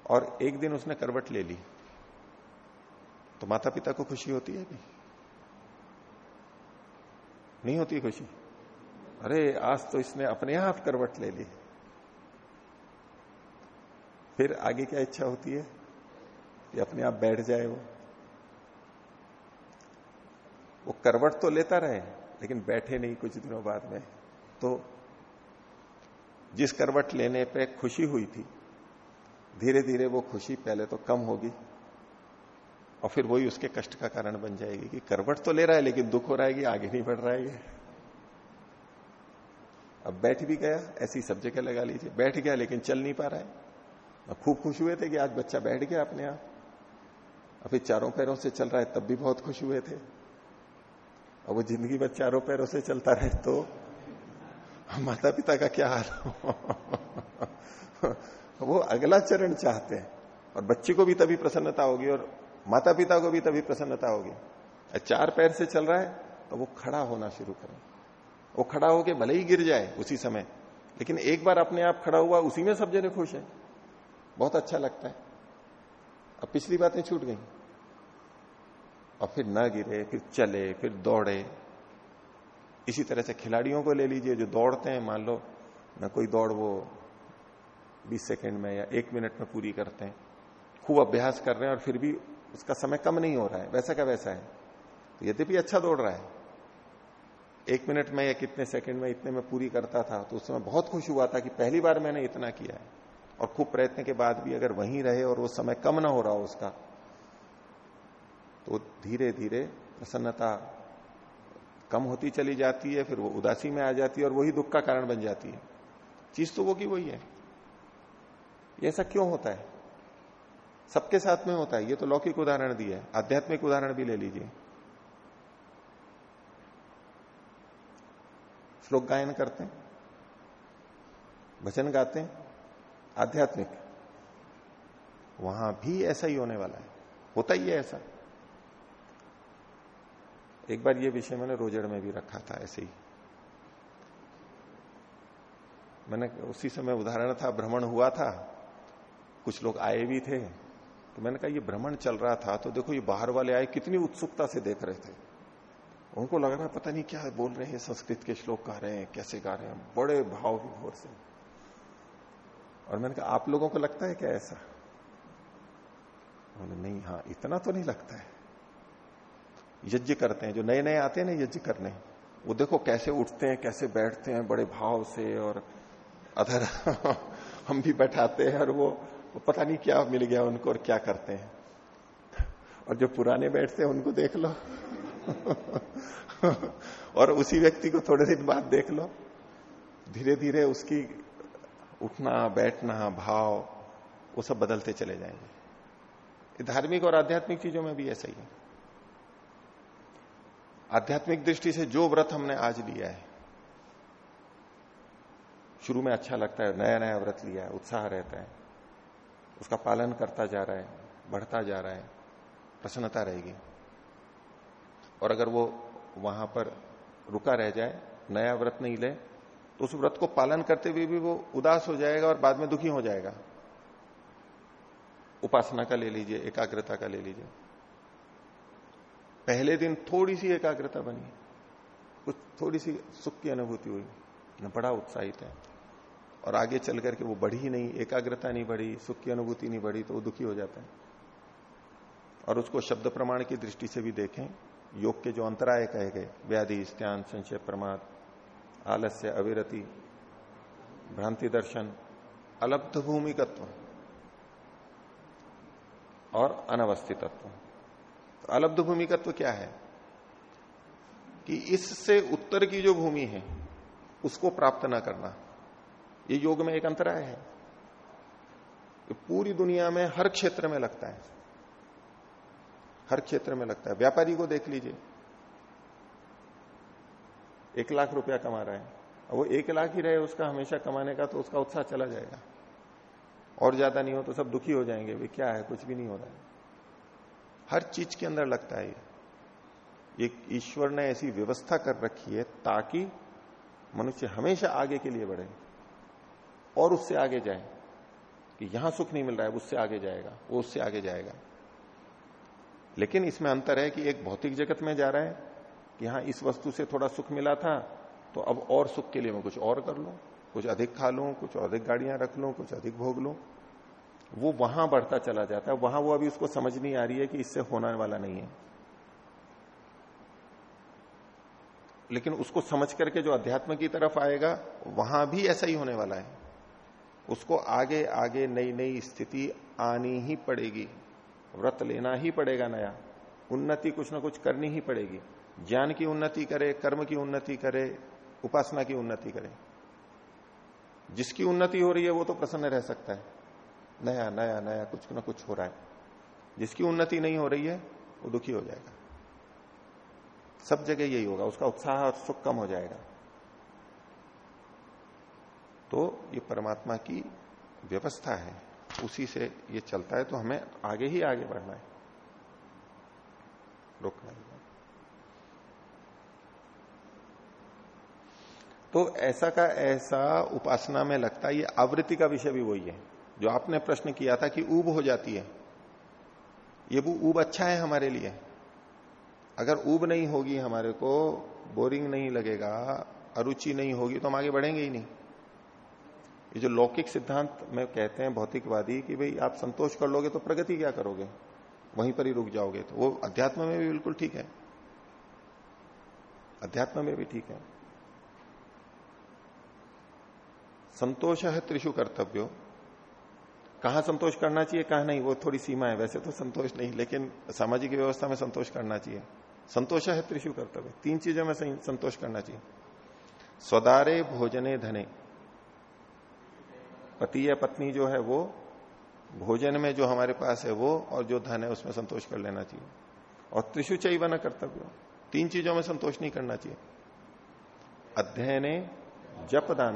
और एक दिन उसने करवट ले ली तो माता पिता को खुशी होती है भी नहीं होती खुशी? अरे, आज तो इसने अपने आप करवट ले ली। फिर आगे क्या इच्छा होती है? कि अपने आप बैठ जाए वो। वो करवट तो लेता रहे। लेकिन बैठे नहीं कुछ दिनों बाद में। तो जिस करवट लेने पे खुशी हुई थी धीरे धीरे वो खुशी पहले तो कम होगी और फिर वही उसके कष्ट का कारण बन जाएगी कि करवट तो ले रहा है, लेकिन दुख हो रहा है कि आगे नहीं बढ़ रहा है ये। अब बैठ भी गया, ऐसी सब जगह लगा लीजिए। बैठ गया, लेकिन चल नहीं पा रहा है। अब खूब खुश हुए थे कि आज बच्चा बैठ गया अपने आप। और फिर चारों पैरों से चल रहा है, तब भी बहुत खुश हुए थे। और वो ज़िंदगी भर चारों पैरों से चलता रहे तो माता पिता का क्या हाल? [LAUGHS] वो अगला चरण चाहते हैं। और बच्चे को भी तभी प्रसन्नता होगी और माता पिता को भी तभी प्रसन्नता होगी। चार पैर से चल रहा है तो वो खड़ा होना शुरू करें। वो खड़ा होके भले ही गिर जाए उसी समय, लेकिन एक बार अपने आप खड़ा हुआ, उसी में सब जने खुश है। बहुत अच्छा लगता है। अब पिछली बातें छूट गई। और फिर न गिरे, फिर चले, फिर दौड़े। इसी तरह से खिलाड़ियों को ले लीजिए जो दौड़ते हैं। मान लो, न कोई दौड़ वो 20 सेकंड में या एक मिनट में पूरी करते हैं। खूब अभ्यास कर रहे हैं और फिर भी उसका समय कम नहीं हो रहा है। वैसा का वैसा है। तो यद्यपि अच्छा दौड़ रहा है। एक मिनट में या कितने सेकंड में इतने में पूरी करता था तो उस समय बहुत खुश हुआ था कि पहली बार मैंने इतना किया है। और खूब प्रयत्न के बाद भी अगर वहीं रहे और वो समय कम ना हो रहा हो उसका तो धीरे धीरे प्रसन्नता कम होती चली जाती है, फिर वो उदासी में आ जाती है और वही दुख का कारण बन जाती है। चीज़ तो वो की वही है। ऐसा क्यों होता है? सबके साथ में होता है। ये तो लौकिक उदाहरण दिया है। आध्यात्मिक उदाहरण भी ले लीजिए। श्लोक गायन करते हैं। भजन गाते हैं। आध्यात्मिक। वहाँ भी ऐसा ही होने वाला है। होता ही है ऐसा। एक बार ये विषय मैंने रोजड़ में भी रखा था, ऐसे ही। मैंने उसी समय उदाहरण था, भ्रमण हुआ था। कुछ लोग आए भी थे। तो मैंने कहा, ये भ्रमण चल रहा था तो देखो ये बाहर वाले आए, कितनी उत्सुकता से देख रहे थे। उनको लग रहा पता नहीं क्या बोल रहे हैं, संस्कृत के श्लोक गा रहे हैं, कैसे गा रहे हैं? बड़े भाव विभोर से। और मैंने कहा, आप लोगों को लगता है क्या ऐसा? बोले नहीं हाँ इतना तो नहीं लगता है। यज्ञ करते हैं जो नए नए आते हैं ना यज्ञ करने वो देखो कैसे उठते हैं कैसे बैठते हैं बड़े भाव से और अधर [LAUGHS] हम भी बैठाते हैं और वो, पता नहीं क्या मिल गया उनको और क्या करते हैं। और जो पुराने बैठते हैं उनको देख लो। [LAUGHS] और उसी व्यक्ति को थोड़े दिन बाद देख लो। धीरे धीरे उसकी उठना बैठना भाव वो सब बदलते चले जाएँगे। धार्मिक और आध्यात्मिक चीज़ों में भी ऐसा ही है। आध्यात्मिक दृष्टि से जो व्रत हमने आज लिया है, शुरू में अच्छा लगता है नया नया व्रत लिया है, उत्साह रहता है, उसका पालन करता जा रहा है, बढ़ता जा रहा है, प्रसन्नता रहेगी। और अगर वो वहाँ पर रुका रह जाए, नया व्रत नहीं ले तो उस व्रत को पालन करते हुए भी वो उदास हो जाएगा और बाद में दुखी हो जाएगा। उपासना का ले लीजिए, एकाग्रता का ले लीजिए। पहले दिन थोड़ी सी एकाग्रता बनी। कुछ थोड़ी सी सुख की अनुभूति हुई। न बड़ा उत्साहित है। और आगे चल करके वो बढ़ी नहीं, एकाग्रता नहीं बढ़ी, सुख की अनुभूति नहीं बढ़ी तो वो दुखी हो जाता है। और उसको शब्द प्रमाण की दृष्टि से भी देखें, योग के जो अंतराय कहे गए, व्याधि, स्त्यान, संशय, प्रमाद, आलस्य, अविरति, भ्रांति दर्शन, अलब्ध भूमिकत्व और अनवस्थितत्व। तो अलब्ध भूमिकत्व क्या है? कि इससे उत्तर की जो भूमि है, उसको प्राप्त ना करना। ये योग में एक अंतराय है। पूरी दुनिया में हर क्षेत्र में लगता है। हर क्षेत्र में लगता है। व्यापारी को देख लीजिए। एक लाख रुपया कमा रहा है। वो एक लाख ही रहे, उसका हमेशा कमाने का तो उसका उत्साह चला जाएगा। और ज़्यादा नहीं हो तो सब दुखी हो जाएँगे। वे क्या है? कुछ भी नहीं हो रहा है। हर चीज़ के अंदर लगता है ये। ईश्वर ने ऐसी व्यवस्था कर रखी है ताकि मनुष्य हमेशा आगे के लिए बढ़े और उससे आगे जाए। कि यहाँ सुख नहीं मिल रहा है, उससे आगे जाएगा, वो उससे आगे जाएगा। लेकिन इसमें अंतर है कि एक भौतिक जगत में जा रहा है कि हाँ इस वस्तु से थोड़ा सुख मिला था तो अब और सुख के लिए मैं कुछ और कर लू, कुछ अधिक खा लू, कुछ अधिक गाड़ियाँ रख लू, कुछ अधिक भोग लू। वो वहाँ बढ़ता चला जाता है, वहाँ वो अभी उसको समझ नहीं आ रही है कि इससे होने वाला नहीं है। लेकिन उसको समझ करके जो अध्यात्म की तरफ़ आएगा, वहाँ भी ऐसा ही होने वाला है। उसको आगे आगे नई नई स्थिति आनी ही पड़ेगी। व्रत लेना ही पड़ेगा नया। उन्नति कुछ ना कुछ करनी ही पड़ेगी। ज्ञान की उन्नति करे, कर्म की उन्नति करे, उपासना की उन्नति करे। जिसकी उन्नति हो रही है, वो तो प्रसन्न रह सकता है। नया नया नया कुछ ना कुछ हो रहा है। जिसकी उन्नति नहीं हो रही है, वो दुखी हो जाएगा। सब जगह यही होगा, उसका उत्साह और सुख कम हो जाएगा। तो ये परमात्मा की व्यवस्था है। उसी से ये चलता है तो हमें आगे ही आगे बढ़ना है। रोकना ही तो ऐसा का ऐसा उपासना में लगता है, ये आवृत्ति का विषय भी वही है। जो आपने प्रश्न किया था कि ऊब हो जाती है, ये वो ऊब अच्छा है हमारे लिए। अगर ऊब नहीं होगी हमारे को, बोरिंग नहीं लगेगा, अरुचि नहीं होगी तो हम आगे बढ़ेंगे ही नहीं। ये जो लौकिक सिद्धांत में कहते हैं भौतिकवादी कि भाई आप संतोष कर लोगे तो प्रगति क्या करोगे? वहीं पर ही रुक जाओगे तो। वो अध्यात्म में भी बिल्कुल ठीक है। अध्यात्म में भी ठीक है। संतोष है त्रिशु कर्तव्यो। कहा संतोष करना चाहिए, कहा नहीं, वो थोड़ी सीमा है। वैसे तो संतोष नहीं, लेकिन सामाजिक व्यवस्था में संतोष करना चाहिए। संतोष है त्रिशु कर्तव्य। तीन चीज़ों में संतोष करना चाहिए। स्वदारे भोजने धने। पति या पत्नी जो है वो भोजन में जो हमारे पास है वो और जो धन है उसमें संतोष कर लेना चाहिए। और त्रिशु चैव न कर्तव्य। तीन चीज़ों में संतोष नहीं करना चाहिए। अध्ययन जप दान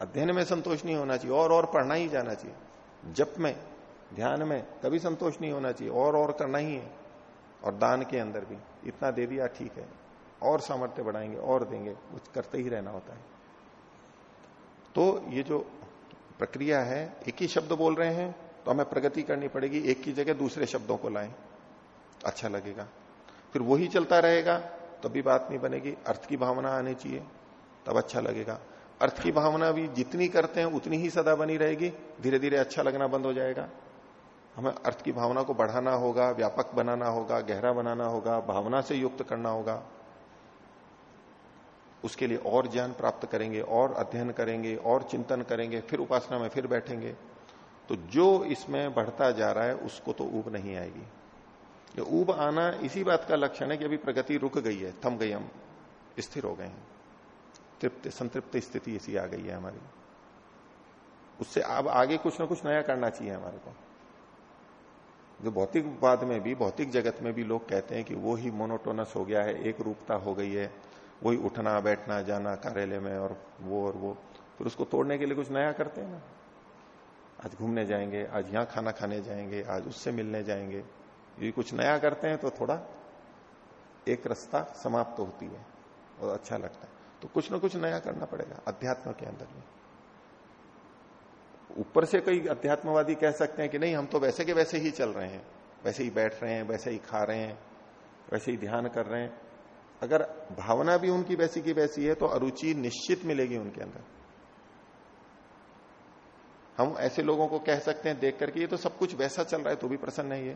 अध्ययन में संतोष नहीं होना चाहिए। और और पढ़ना ही जाना चाहिए। जप में, ध्यान में कभी संतोष नहीं होना चाहिए, और और करना ही है। और दान के अंदर भी, इतना दे दिया ठीक है, और सामर्थ्य बढ़ाएँगे, और देंगे, कुछ करते ही रहना होता है। तो ये जो प्रक्रिया है, एक ही शब्द बोल रहे हैं तो हमें प्रगति करनी पड़ेगी, एक की जगह दूसरे शब्दों को लाएँ अच्छा लगेगा। फिर वही चलता रहेगा, तभी बात नहीं बनेगी, अर्थ की भावना आनी चाहिए, तब अच्छा लगेगा। अर्थ की भावना भी जितनी करते हैं, उतनी ही सदा बनी रहेगी। धीरे धीरे अच्छा लगना बंद हो जाएगा। हमें अर्थ की भावना को बढ़ाना होगा, व्यापक बनाना होगा, गहरा बनाना होगा, भावना से युक्त करना होगा। उसके लिए और ज्ञान प्राप्त करेंगे, और अध्ययन करेंगे, और चिंतन करेंगे, फिर उपासना में फिर बैठेंगे। तो जो इसमें बढ़ता जा रहा है, उसको तो ऊब नहीं आएगी। ऊब आना इसी बात का लक्षण है कि अभी प्रगति रुक गई है, थम गई हम स्थिर हो गए हैं। तृप्त संतृप्त स्थिति ऐसी आ गई है हमारी। उससे अब आगे कुछ ना कुछ नया करना चाहिए हमारे को। जो भौतिकवाद में भी, भौतिक जगत में भी लोग कहते हैं कि वो ही मोनोटोनस हो गया है, एक रूपता हो गई है, वही उठना, बैठना, जाना, कार्यालय में और वो और वो। फिर उसको तोड़ने के लिए कुछ नया करते हैं ना। आज घूमने जाएँगे, आज यहाँ खाना खाने जाएँगे, आज उससे मिलने जाएँगे। ये कुछ नया करते हैं तो थोड़ा एक रास्ता समाप्त तो होती है और अच्छा लगता है। तो कुछ ना कुछ नया करना पड़ेगा, अध्यात्म के अंदर में। ऊपर से कई अध्यात्मवादी कह सकते हैं कि नहीं, हम तो वैसे के वैसे ही चल रहे हैं, वैसे ही बैठ रहे हैं, वैसे ही खा रहे हैं, वैसे ही ध्यान कर रहे हैं। अगर भावना भी उनकी वैसी की वैसी है तो अरुचि निश्चित मिलेगी उनके अंदर। हम ऐसे लोगों को कह सकते हैं देख करके, ये तो सब कुछ वैसा चल रहा है तो भी प्रसन्न नहीं है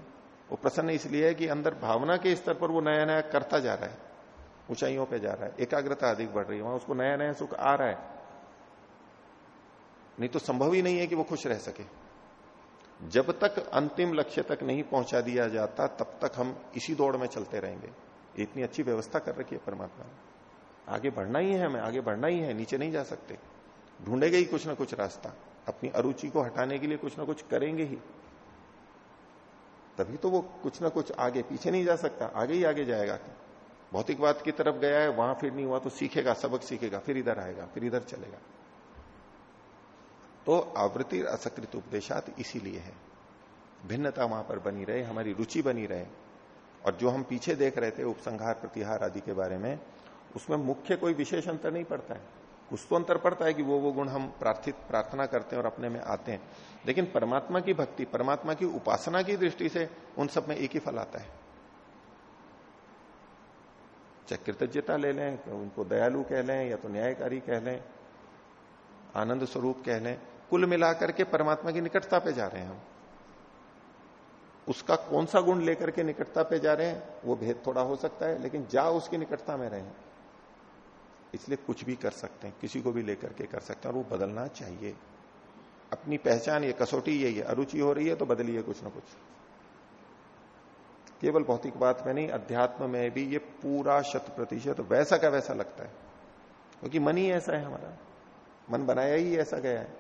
वो प्रसन्न इसलिए है कि अंदर भावना के स्तर पर वो नया नया करता जा रहा है। ऊंचाइयों पे जा रहा है, एकाग्रता अधिक बढ़ रही है, वहाँ उसको नया नया सुख आ रहा है। नहीं तो संभव ही नहीं है कि वो खुश रह सके। जब तक अंतिम लक्ष्य तक नहीं पहुँचा दिया जाता, तब तक हम इसी दौड़ में चलते रहेंगे। इतनी अच्छी व्यवस्था कर रखी है परमात्मा ने। आगे बढ़ना ही है हमें, आगे बढ़ना ही है, नीचे नहीं जा सकते। ढूंढेगा ही कुछ ना कुछ रास्ता, अपनी अरुचि को हटाने के लिए कुछ ना कुछ करेंगे ही। तभी तो वो कुछ ना कुछ आगे, पीछे नहीं जा सकता, आगे ही आगे जाएगा। भौतिकवाद की तरफ़ गया है, वहाँ फिर नहीं हुआ तो सीखेगा, सबक सीखेगा, फिर इधर आएगा, फिर इधर चलेगा। तो आवृत्ति असकृत उपदेशात इसीलिए है। भिन्नता वहाँ पर बनी रहे, हमारी रुचि बनी रहे। और जो हम पीछे देख रहे थे, उपसंहार, प्रतिहार आदि के बारे में, उसमें मुख्य कोई विशेष अंतर नहीं पड़ता है। कुछ तो अंतर पड़ता है कि वो वो गुण हम प्रार्थित, प्रार्थना करते हैं और अपने में आते हैं। लेकिन परमात्मा की भक्ति, परमात्मा की उपासना की दृष्टि से उन सब में एक ही फल आता है। चाहे कृतज्ञता ले लें तो उनको दयालु कह लें, या तो न्यायकारी कह लें, आनंद स्वरूप कह लें, कुल मिलाकर के परमात्मा की निकटता पे जा रहे हैं हम। उसका कौन सा गुण लेकर के निकटता पे जा रहे हैं, वो भेद थोड़ा हो सकता है, लेकिन जा उसकी निकटता में रहे। इसलिए कुछ भी कर सकते हैं, किसी को भी लेकर के कर सकते हैं, और वो बदलना चाहिए। अपनी पहचान ये कसौटी यही है, अरुचि हो रही है तो बदलिए कुछ ना कुछ। केवल भौतिक बात में नहीं, अध्यात्म में भी ये पूरा शत प्रतिशत वैसा का वैसा लगता है। क्योंकि मन ही ऐसा है हमारा। मन बनाया ही ऐसा गया है।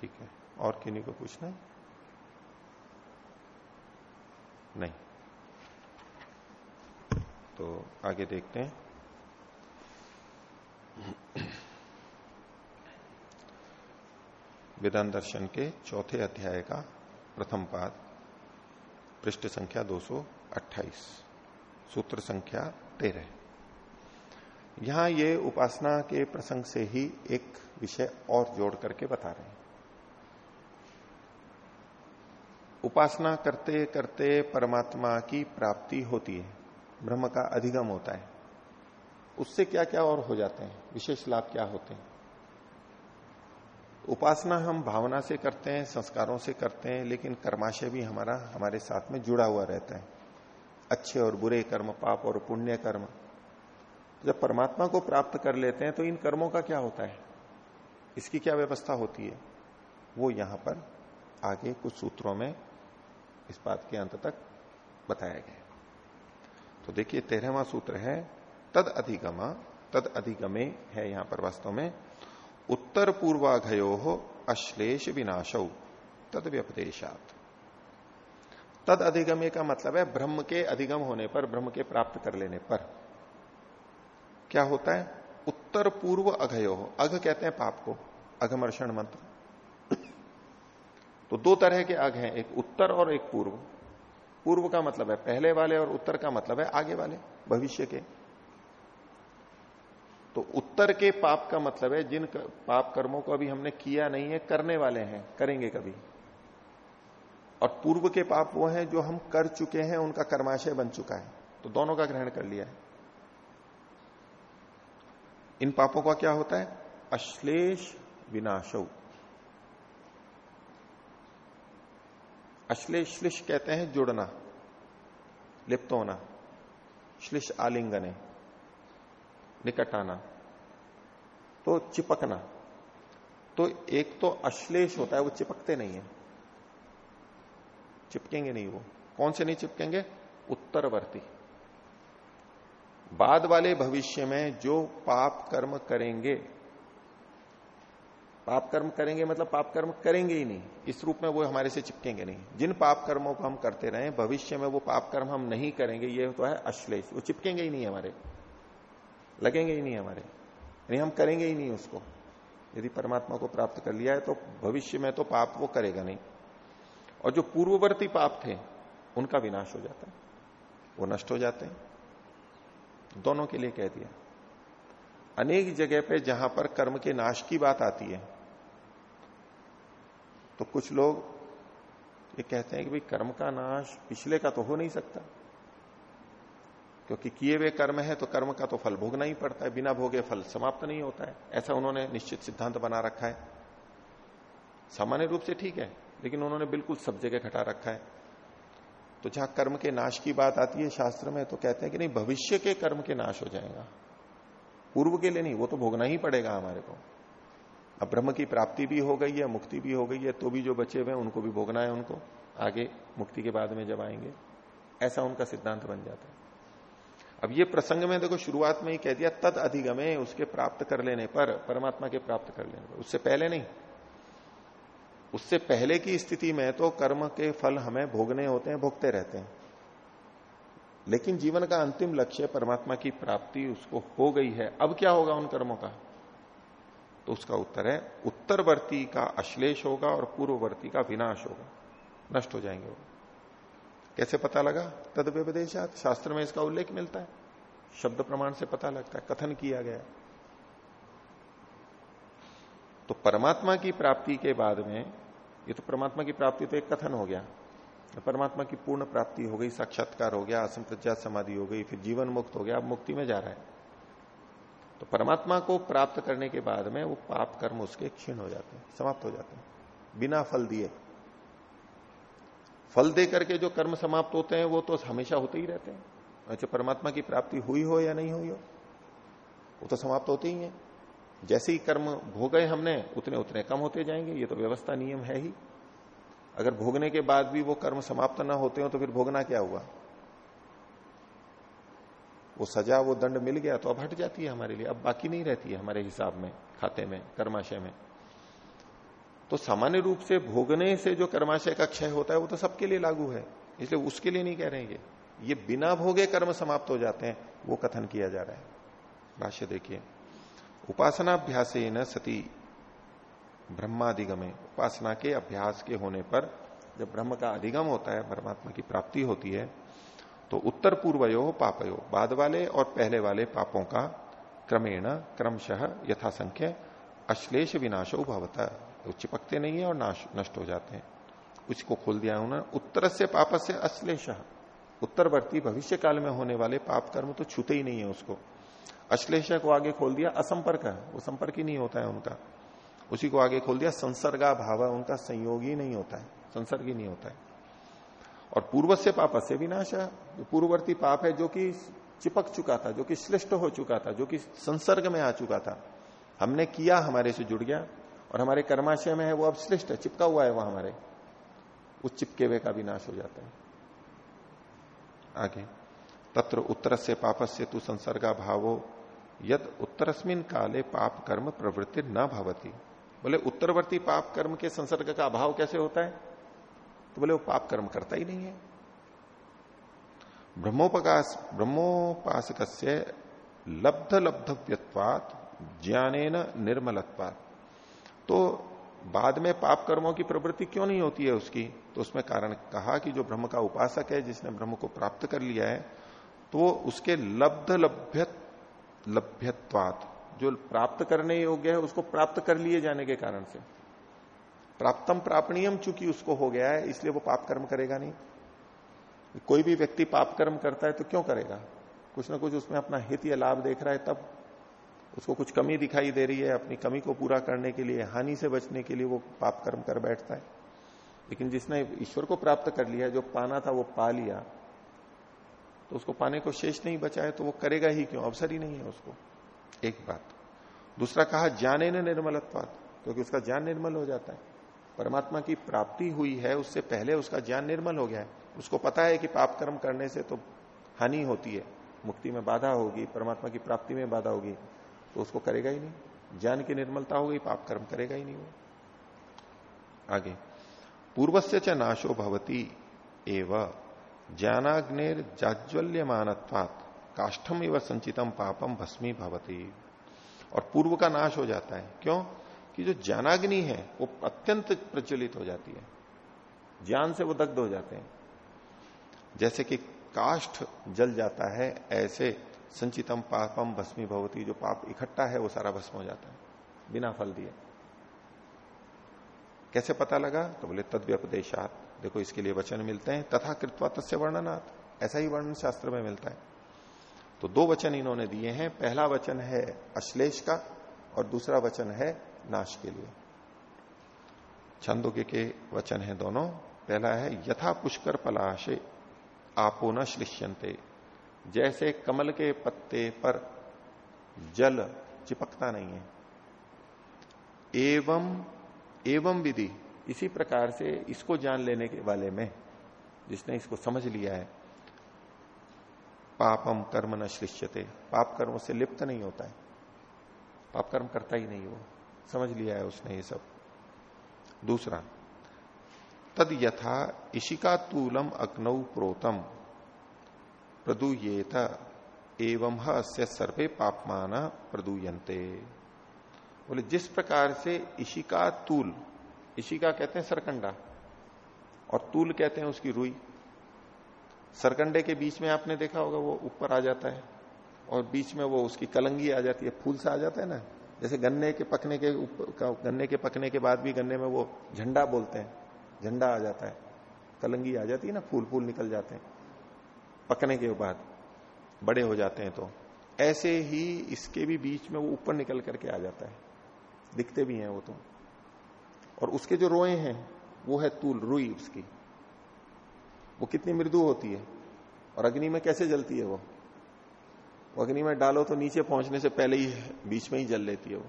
ठीक है। और किन्हीं को पूछना है? नहीं। तो आगे देखते हैं। वेदांत दर्शन के चौथे अध्याय का प्रथम पाद। पृष्ठ संख्या 228 सूत्र संख्या तेरह। यहाँ ये उपासना के प्रसंग से ही एक विषय और जोड़ करके बता रहे हैं। उपासना करते करते परमात्मा की प्राप्ति होती है, ब्रह्म का अधिगम होता है। उससे क्या क्या और हो जाते हैं? विशेष लाभ क्या होते हैं? उपासना हम भावना से करते हैं, संस्कारों से करते हैं, लेकिन कर्माशय भी हमारा, हमारे साथ में जुड़ा हुआ रहता है। अच्छे और बुरे कर्म, पाप और पुण्य कर्म। जब परमात्मा को प्राप्त कर लेते हैं तो इन कर्मों का क्या होता है? इसकी क्या व्यवस्था होती है? वो यहाँ पर आगे कुछ सूत्रों में इस बात के अंत तक बताया गया तो देखिए, तेरहवा सूत्र है, तद अधिगम, तद अधिगमे है यहाँ पर वास्तव में। उत्तर पूर्वाघयो अश्लेष विनाशौ तद व्यपदेशात तद अधिगमे का मतलब है ब्रह्म के अधिगम होने पर, ब्रह्म के प्राप्त कर लेने पर। क्या होता है? उत्तर पूर्व अघयो, अघ कहते हैं पाप को, अघमर्षण मंत्र। तो दो तरह के अघ हैं, एक उत्तर और एक पूर्व। पूर्व का मतलब है पहले वाले और उत्तर का मतलब है आगे वाले, भविष्य के। तो उत्तर के पाप का मतलब है, जिन पाप कर्मों को अभी हमने किया नहीं है, करने वाले हैं, करेंगे कभी। और पूर्व के पाप वो हैं जो हम कर चुके हैं, उनका कर्माशय बन चुका है। तो दोनों का ग्रहण कर लिया है। इन पापों का क्या होता है? अश्लेष विनाशो। अश्लेष, श्लिष कहते हैं जुड़ना, लिप्त होना, श्लिष आलिंगने। निकट आना तो चिपकना। तो एक तो अश्लेष होता है, वो चिपकते नहीं है। चिपकेंगे नहीं वो। कौन से नहीं चिपकेंगे? उत्तरवर्ती। बाद वाले भविष्य में जो पाप कर्म करेंगे, पाप कर्म करेंगे मतलब पाप कर्म करेंगे ही नहीं। इस रूप में वो हमारे से चिपकेंगे नहीं। जिन पाप कर्मों को हम करते रहे, भविष्य में वो पाप कर्म हम नहीं करेंगे, ये तो है अश्लेष। वो चिपकेंगे ही नहीं हमारे। लगेंगे ही नहीं हमारे। यानी हम करेंगे ही नहीं उसको। यदि परमात्मा को प्राप्त कर लिया है तो भविष्य में तो पाप वो करेगा नहीं। और जो पूर्ववर्ती पाप थे, उनका विनाश हो जाता है। वो नष्ट हो जाते हैं। दोनों के लिए कह दिया। अनेक जगह पे जहाँ पर कर्म के नाश की बात आती है तो कुछ लोग ये कहते हैं कि भाई कर्म का नाश पिछले का तो हो नहीं सकता। क्योंकि किए हुए कर्म है तो कर्म का तो फल भोगना ही पड़ता है। बिना भोगे फल समाप्त नहीं होता है। ऐसा उन्होंने निश्चित सिद्धांत बना रखा है। सामान्य रूप से ठीक है, लेकिन उन्होंने बिल्कुल सब जगह घटा रखा है। तो जहाँ कर्म के नाश की बात आती है शास्त्र में तो कहते हैं कि नहीं, भविष्य के कर्म के नाश हो जाएगा। पूर्व के लिए नहीं, वो तो भोगना ही पड़ेगा हमारे को। अब ब्रह्म की प्राप्ति भी हो गई है, मुक्ति भी हो गई है तो भी जो बचे हुए हैं, उनको भी भोगना है उनको। आगे मुक्ति के बाद में जब आएँगे, ऐसा उनका सिद्धांत बन जाता है। अब ये प्रसंग में देखो, शुरुआत में ही कह दिया, तद अधिगमे, उसके प्राप्त कर लेने पर, परमात्मा के प्राप्त कर लेने पर। उससे पहले नहीं। उससे पहले की स्थिति में तो कर्म के फल हमें भोगने होते हैं, भोगते रहते हैं। लेकिन जीवन का अंतिम लक्ष्य परमात्मा की प्राप्ति उसको हो गई है। अब क्या होगा उन कर्मों का? तो उसका उत्तर है, उत्तरवर्ती का अश्लेष होगा और पूर्ववर्ती का विनाश होगा। नष्ट हो जाएँगे वो। कैसे पता लगा? तद व्यपदेशात शास्त्र में इसका उल्लेख मिलता है। शब्द प्रमाण से पता लगता है, कथन किया गया तो परमात्मा की प्राप्ति के बाद में, ये तो परमात्मा की प्राप्ति तो एक कथन हो गया। तो परमात्मा की पूर्ण प्राप्ति हो गई, साक्षात्कार हो गया, असंप्रज्ञात समाधि हो गई, फिर जीवन मुक्त हो गया, अब मुक्ति में जा रहा है। तो परमात्मा को प्राप्त करने के बाद में वो पाप कर्म उसके क्षीण हो जाते हैं, समाप्त हो जाते हैं, बिना फल दिए। फल दे करके जो कर्म समाप्त होते हैं, वो तो हमेशा होते ही रहते हैं। अच्छा परमात्मा की प्राप्ति हुई हो या नहीं हुई हो, वो तो समाप्त होते ही है। जैसे ही कर्म भोगे हमने, उतने उतने कम होते जाएँगे, ये तो व्यवस्था नियम है ही। अगर भोगने के बाद भी वो कर्म समाप्त ना होते हो तो फिर भोगना क्या हुआ? वो सजा, वो दंड मिल गया तो अब हट जाती है हमारे लिए, अब बाकी नहीं रहती है हमारे हिसाब में, खाते में, कर्माशय में। तो सामान्य रूप से भोगने से जो कर्माशय का क्षय होता है, वो तो सबके लिए लागू है। इसलिए उसके लिए नहीं कह रहे हैं ये। बिना भोगे कर्म समाप्त हो जाते हैं, वो कथन किया जा रहा है। भाष्य देखिए। उपासनाभ्यास न सती ब्रह्माधिगमे उपासना के अभ्यास के होने पर जब ब्रह्म का अधिगम होता है, परमात्मा की प्राप्ति होती है तो उत्तर पूर्वयो पापयो, बाद वाले और पहले वाले पापों का क्रमेण, क्रमशः यथासंख्य अश्लेष विनाशो भवता। वो चिपकते नहीं है और नष्ट हो जाते हैं। उसको खोल दिया उन्होंने। उत्तर से पाप से अश्लेष। उत्तरवर्ती भविष्य काल में होने वाले पाप कर्म तो छूते ही नहीं है उसको। अश्लेष को आगे खोल दिया असंपर्क वो संपर्क ही नहीं होता है उनका। उसी को आगे खोल दिया संसर्गा भाव उनका संयोग ही नहीं होता है। संसर्ग ही नहीं होता है। और पूर्व से पाप से विनाश है। पूर्ववर्ती पाप है जो कि चिपक चुका था, जो कि श्लिष्ट हो चुका था, जो कि संसर्ग में आ चुका था। हमने किया, हमारे से जुड़ गया। और हमारे कर्माशय में है, वो अब श्लिष्ट है, चिपका हुआ है वह हमारे। उस चिपके हुए का विनाश हो जाता है। आगे, तत्र उत्तर से पाप से तु संसर्गा भावो यद उत्तरस्मिन काले पाप कर्म प्रवृत्ति न भवती। बोले, उत्तरवर्ती पाप कर्म के संसर्ग का अभाव कैसे होता है? तो बोले, वो पाप कर्म करता ही नहीं है। ब्रह्मोपकाश ब्रह्मोपासक लब्ध लब्धव्यत्वात ज्ञानेन निर्मलत्वात। तो बाद में पाप कर्मों की प्रवृत्ति क्यों नहीं होती है उसकी? तो उसमें कारण कहा कि जो ब्रह्म का उपासक है, जिसने ब्रह्म को प्राप्त कर लिया है तो उसके लब्ध लभ्य लभ्यत्वात। जो प्राप्त करने योग्य है, उसको प्राप्त कर लिए जाने के कारण से। प्राप्तम प्रापणीयम चूँकि उसको हो गया है, इसलिए वो पाप कर्म करेगा नहीं। कोई भी व्यक्ति पाप कर्म करता है तो क्यों करेगा? कुछ ना कुछ उसमें अपना हित या लाभ देख रहा है, तब उसको कुछ कमी दिखाई दे रही है, अपनी कमी को पूरा करने के लिए, हानि से बचने के लिए वो पाप कर्म कर बैठता है। लेकिन जिसने ईश्वर को प्राप्त कर लिया, जो पाना था वो पा लिया। तो उसको पाने को शेष नहीं बचा है तो वो करेगा ही क्यों? अवसर ही नहीं है उसको। एक बात। दूसरा कहा, जाने न निर्मलत्वात, क्योंकि उसका ज्ञान निर्मल हो जाता है। परमात्मा की प्राप्ति हुई है, उससे पहले उसका ज्ञान निर्मल हो गया है। उसको पता है कि पाप कर्म करने से तो हानि होती है। मुक्ति में बाधा होगी, परमात्मा की प्राप्ति में बाधा होगी। तो उसको करेगा ही नहीं। ज्ञान की निर्मलता हो गई, पाप कर्म करेगा ही नहीं वो। आगे। पूर्व से च नाशो भवती एव ज्ञानाग्नेर जाज्वल्य मानत्वात काष्ठम एवं संचितम पापम भस्मी भवती। और पूर्व का नाश हो जाता है। क्यों? कि जो ज्ञानाग्नि है, वो अत्यंत प्रज्वलित हो जाती है। ज्ञान से वो दग्ध हो जाते हैं। जैसे कि काष्ठ जल जाता है, ऐसे संचितम पापम भस्मी भवती, जो पाप इकट्ठा है, वो सारा भस्म हो जाता है, बिना फल दिए। कैसे पता लगा? तो बोले तद व्यपदेशात देखो, इसके लिए वचन मिलते हैं, तथा कृत्वा तस्य वर्णनाथ ऐसा ही वर्णन शास्त्र में मिलता है। तो दो वचन इन्होंने दिए हैं। पहला वचन है अश्लेष का, और दूसरा वचन है नाश के लिए। छंदोग्य के वचन है दोनों। पहला है, यथा पुष्कर पलाशे, आपो न श्लिष्यंते जैसे कमल के पत्ते पर जल चिपकता नहीं है। एवं एवं विधि, इसी प्रकार से इसको जान लेने के वाले में, जिसने इसको समझ लिया है, पापम कर्म न श्लिष्यते पाप कर्म से लिप्त नहीं होता है। पाप कर्म करता ही नहीं वो। समझ लिया है उसने ये सब। दूसरा तद यथा इशिका तूलम अग्नौ प्रोतम। प्रदूयेत। एवं अस्य सर्वे पापमान प्रदूयते बोले, जिस प्रकार से इशिका तूल इशिका कहते हैं सरकंडा, और तूल कहते हैं उसकी रुई। सरकंडे के बीच में आपने देखा होगा, वो ऊपर आ जाता है, और बीच में वो उसकी कलंगी आ जाती है, फूल से आ जाता है ना? जैसे गन्ने के पकने के ऊपर गन्ने के पकने के बाद भी गन्ने में वो झंडा बोलते हैं, झंडा आ जाता है, कलंगी आ जाती है ना, फूल फूल निकल जाते हैं। पकने के बाद बड़े हो जाते हैं तो ऐसे ही इसके भी बीच में वो ऊपर निकल करके आ जाता है। दिखते भी हैं वो तो। और उसके जो रोए हैं, वो है तूल, रुई उसकी। वो कितनी मृदु होती है। और अग्नि में कैसे जलती है वो? वो अग्नि में डालो तो नीचे पहुँचने से पहले ही बीच में ही जल लेती है वो।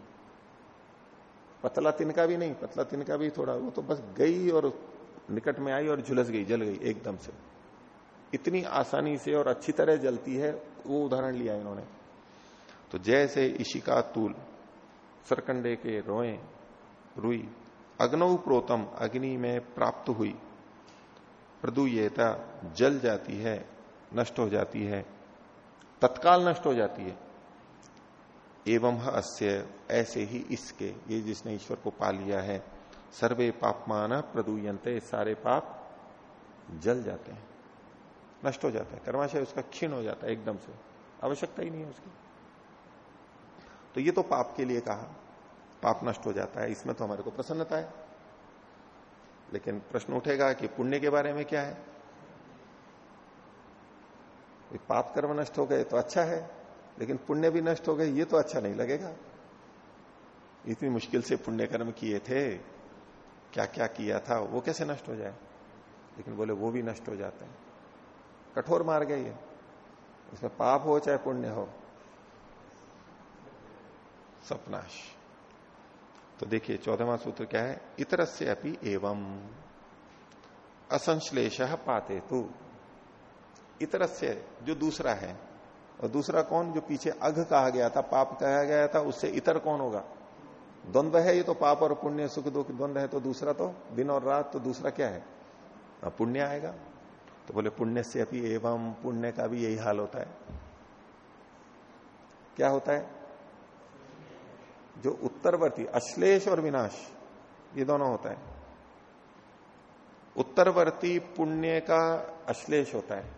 पतला तिनका भी नहीं, पतला तिनका भी थोड़ा, वो तो बस गई और निकट में आई और झुलस गई, जल गई एकदम से। इतनी आसानी से और अच्छी तरह जलती है, वो उदाहरण लिया इन्होंने। तो जैसे इशिका तूल, सरकंडे के रोए, रुई अग्नऊ प्रोतम, अग्नि में प्राप्त हुई। प्रदुयता, जल जाती है, नष्ट हो जाती है, तत्काल नष्ट हो जाती है। एवं अस्य, ऐसे ही इसके, ये जिसने ईश्वर को पा लिया है, सर्वे पापमान प्रदुयंते सारे पाप जल जाते हैं। नष्ट हो जाता है, कर्माशय उसका क्षीण हो जाता है एकदम से। आवश्यकता ही नहीं है उसकी। तो ये तो पाप के लिए कहा, पाप नष्ट हो जाता है, इसमें तो हमारे को प्रसन्नता है। लेकिन प्रश्न उठेगा कि पुण्य के बारे में क्या है? पाप कर्म नष्ट हो गए तो अच्छा है, लेकिन पुण्य भी नष्ट हो गए, ये तो अच्छा नहीं लगेगा। इतनी मुश्किल से पुण्य कर्म किए थे क्या क्या किया था, वो कैसे नष्ट हो जाए? लेकिन बोले, वो भी नष्ट हो जाते हैं। कठोर मार गए ये। इसमें पाप हो, चाहे पुण्य हो। सपनाश। तो देखिए, चौदहवा सूत्र क्या है? इतर से अपनी एवं। असंश्लेष पाते तू इतर से जो दूसरा है, और दूसरा कौन? जो पीछे अघ कहा गया था, पाप कहा गया था, उससे इतर कौन होगा? द्वंद्व है ये तो पाप और पुण्य, सुख दुख, द्वंद्व है तो दूसरा तो दिन और रात तो दूसरा क्या है, पुण्य आएगा। तो बोले पुण्य से अभी एवं पुण्य का भी यही हाल होता है। क्या होता है? जो उत्तरवर्ती अश्लेष और विनाश ये दोनों होता है। उत्तरवर्ती पुण्य का अश्लेष होता है।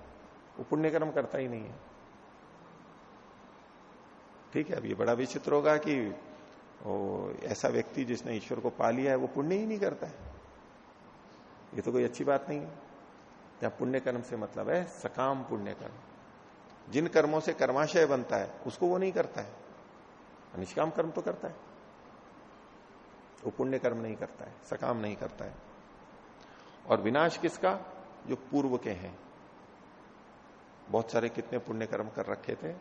वो पुण्य कर्म करता ही नहीं है। ठीक है अब ये बड़ा विचित्र होगा कि ओ, ऐसा व्यक्ति जिसने ईश्वर को पा लिया है वो पुण्य ही नहीं करता है। ये तो कोई अच्छी बात नहीं है। जहाँ पुण्य कर्म से मतलब है सकाम पुण्य कर्म जिन कर्मों से कर्माशय बनता है, उसको वो नहीं करता है। निष्काम कर्म तो करता है। वो पुण्य कर्म नहीं करता है, सकाम नहीं करता है। और विनाश किसका? जो पूर्व के हैं। बहुत सारे कितने पुण्य कर्म कर रखे थे।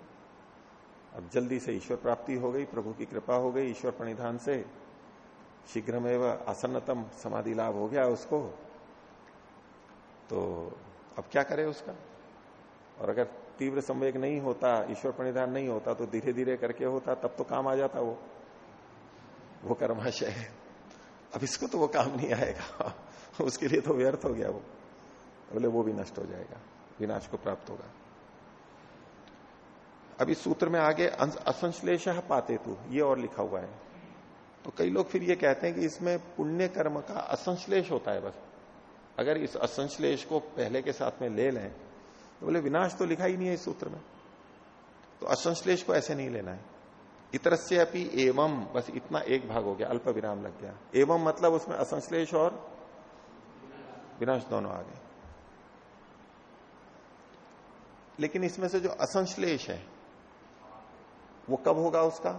अब जल्दी से ईश्वर प्राप्ति हो गई, प्रभु की कृपा हो गई, ईश्वर प्रणिधान से शीघ्र में वह आसन्नतम समाधि लाभ हो गया उसको। तो अब क्या करे उसका? और अगर तीव्र संवेग नहीं होता, ईश्वर परिधान नहीं होता तो धीरे धीरे करके होता, तब तो काम आ जाता वो। वो कर्माशय है। अब इसको तो वो काम नहीं आएगा। [LAUGHS] उसके लिए तो व्यर्थ हो गया वो। बोले, वो भी नष्ट हो जाएगा। विनाश को प्राप्त होगा। अब इस सूत्र में आगे असंश्लेष पाते तू ये और लिखा हुआ है। तो कई लोग फिर ये कहते हैं कि इसमें पुण्य कर्म का असंश्लेष होता है बस। अगर इस असंश्लेष को पहले के साथ में ले लें तो बोले, विनाश तो लिखा ही नहीं है इस सूत्र में। तो असंश्लेष को ऐसे नहीं लेना है। इतर से अपनी एवं, बस इतना एक भाग हो गया, अल्प विराम लग गया। एवं मतलब उसमें असंश्लेष और विनाश दोनों आ गए। लेकिन इसमें से जो असंश्लेष है, वो कब होगा उसका?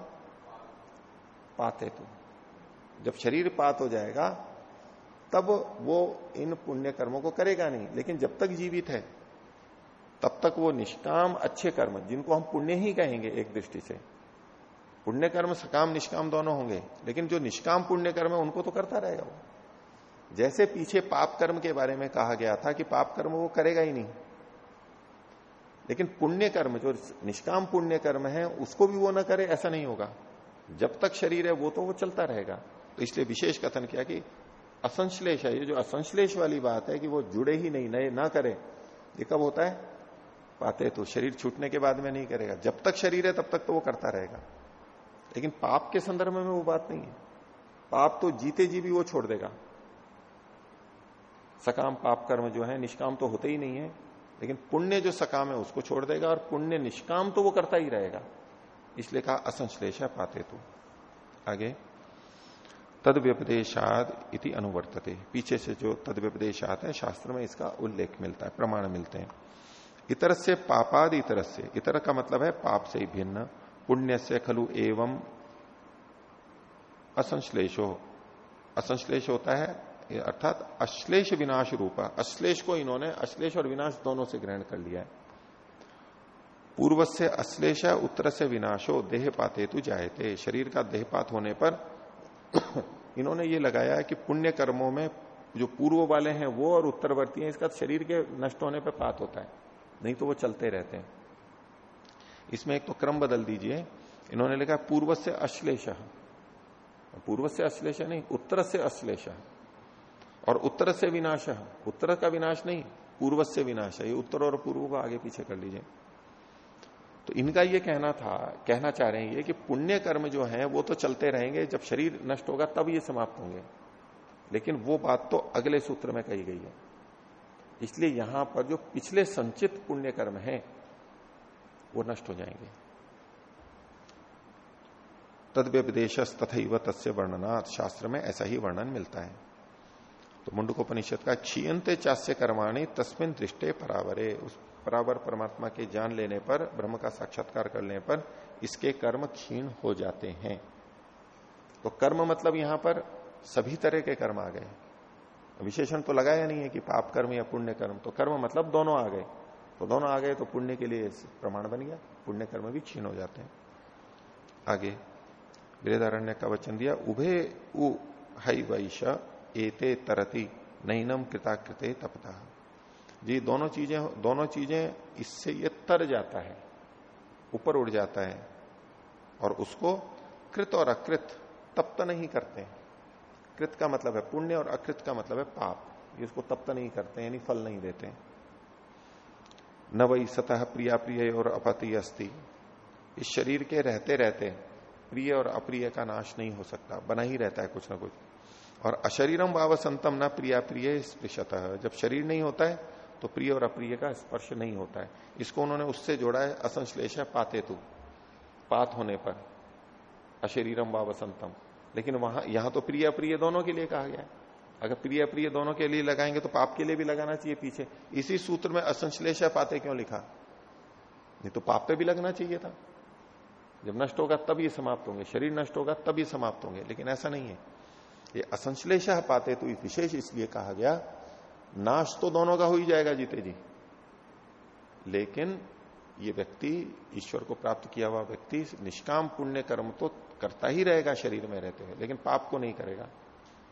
पात हेतु जब शरीर पात हो जाएगा तब वो इन पुण्य कर्मों को करेगा नहीं। लेकिन जब तक जीवित है, तब तक वो निष्काम, अच्छे कर्म, जिनको हम पुण्य ही कहेंगे एक दृष्टि से। पुण्य कर्म सकाम, निष्काम दोनों होंगे, लेकिन जो निष्काम पुण्य कर्म है, उनको तो करता रहेगा वो। जैसे पीछे पाप कर्म के बारे में कहा गया था कि पाप कर्म वो करेगा ही नहीं। लेकिन पुण्य कर्म, जो निष्काम पुण्य कर्म है, उसको भी वो ना करे, ऐसा नहीं होगा। जब तक शरीर है, वो तो वो चलता रहेगा। तो इसलिए विशेष कथन किया कि असंश्लेष है। ये जो असंश्लेष वाली बात है कि वो जुड़े ही नहीं, नए ना करे, ये कब होता है? पाते तो शरीर छूटने के बाद में नहीं करेगा। जब तक शरीर है, तब तक तो वो करता रहेगा। लेकिन पाप के संदर्भ में वो बात नहीं है। पाप तो जीते जी भी वो छोड़ देगा। सकाम, पाप, कर्म जो है, निष्काम तो होते ही नहीं है। लेकिन पुण्य जो सकाम है, उसको छोड़ देगा और पुण्य निष्काम तो वो करता ही रहेगा। इसलिए कहा असंश्लेष है पाते तो आगे। तद व्यपदेशाद इति अनुवर्तते। पीछे से जो तद व्यपदेशात है, शास्त्र में इसका उल्लेख मिलता है, प्रमाण मिलते हैं। इतर से पापाद इतर से इतर का मतलब है पाप से भिन्न। पुण्य से खलु एवं असंश्लेषो। असंश्लेष होता है अर्थात अश्लेष विनाश रूपा। अश्लेष को इन्होंने, अश्लेष और विनाश दोनों से ग्रहण कर लिया है। पूर्व से अश्लेष उत्तर से विनाशो। देह पाते तो जायते। शरीर का देहपात होने पर [COUGHS] इन्होंने ये लगाया है कि पुण्य कर्मों में जो पूर्व वाले हैं वो और उत्तरवर्ती हैं, इसका शरीर के नष्ट होने पर पात होता है। नहीं तो वो चलते रहते हैं। इसमें एक तो क्रम बदल दीजिए। इन्होंने लिखा पूर्व से अश्लेष। पूर्व से अश्लेष नहीं उत्तर से अश्लेष। और उत्तर से विनाश। उत्तर का विनाश नहीं पूर्व से विनाश है। ये उत्तर और पूर्व को आगे पीछे कर लीजिए। तो इनका ये कहना था, कहना चाह रहे हैं ये कि पुण्य कर्म जो है, वो तो चलते रहेंगे, जब शरीर नष्ट होगा तब ये समाप्त होंगे। लेकिन वो बात तो अगले सूत्र में कही गई है। इसलिए यहाँ पर जो पिछले संचित पुण्य कर्म है, वो नष्ट हो जाएँगे। तद व्यपदेश तथा तस्य वर्णनाथ शास्त्र में ऐसा ही वर्णन मिलता है। तो मुंडकोपनिषद का क्षीयंते चास्य कर्माणी तस्मिन दृष्टे परावरे, उस परावर परमात्मा के जान लेने पर, ब्रह्म का साक्षात्कार करने पर, इसके कर्म क्षीण हो जाते हैं। तो कर्म मतलब यहाँ पर सभी तरह के कर्म आ गए। विशेषण तो लगाया नहीं है कि पाप कर्म या पुण्य कर्म। तो कर्म मतलब दोनों आ गए। तो दोनों आ गए तो पुण्य के लिए प्रमाण बन गया। पुण्य कर्म भी क्षीण हो जाते हैं। आगे वृदारण्य का वचन दिया, उभे उ हई वैश, एते तरती, नैनम कृताकृते तपता। जी, दोनों चीज़ें दोनों चीज़ें इससे ये तर जाता है, ऊपर उड़ जाता है, और उसको कृत और अकृत तप्त नहीं करते कृत का मतलब है पुण्य और अकृत का मतलब है पाप। ये उसको तप्त नहीं करते यानी फल नहीं देते न वही सतह प्रिया प्रिय और अपति अस्थि इस शरीर के रहते रहते प्रिय और अप्रिय का नाश नहीं हो सकता, बना ही रहता है कुछ ना कुछ। और अशरीरम वावसंतम न प्रिया प्रिय स्पृशत। जब शरीर नहीं होता है तो प्रिय और अप्रिय का स्पर्श नहीं होता है। इसको उन्होंने उससे जोड़ा है असंश्लेष पाते तु। पात होने पर, अशरीरम व वसंतम। लेकिन वहाँ, यहाँ तो प्रिय अप्रिय दोनों के लिए कहा गया है। अगर प्रिय अप्रिय दोनों के लिए लगाएँगे तो पाप के लिए भी लगाना चाहिए पीछे। इसी सूत्र में असंश्लेष पाते क्यों लिखा? नहीं तो पाप पे भी लगना चाहिए था। जब नष्ट होगा तब ये समाप्त होंगे। शरीर नष्ट होगा तब ये समाप्त होंगे। लेकिन ऐसा नहीं है। ये असंश्लेष पाते तो विशेष इसलिए कहा गया नाश तो दोनों का हो ही जाएगा जीते जी। लेकिन ये व्यक्ति ईश्वर को प्राप्त किया हुआ व्यक्ति निष्काम पुण्य कर्म तो करता ही रहेगा, शरीर में रहते हुए। लेकिन पाप को नहीं करेगा।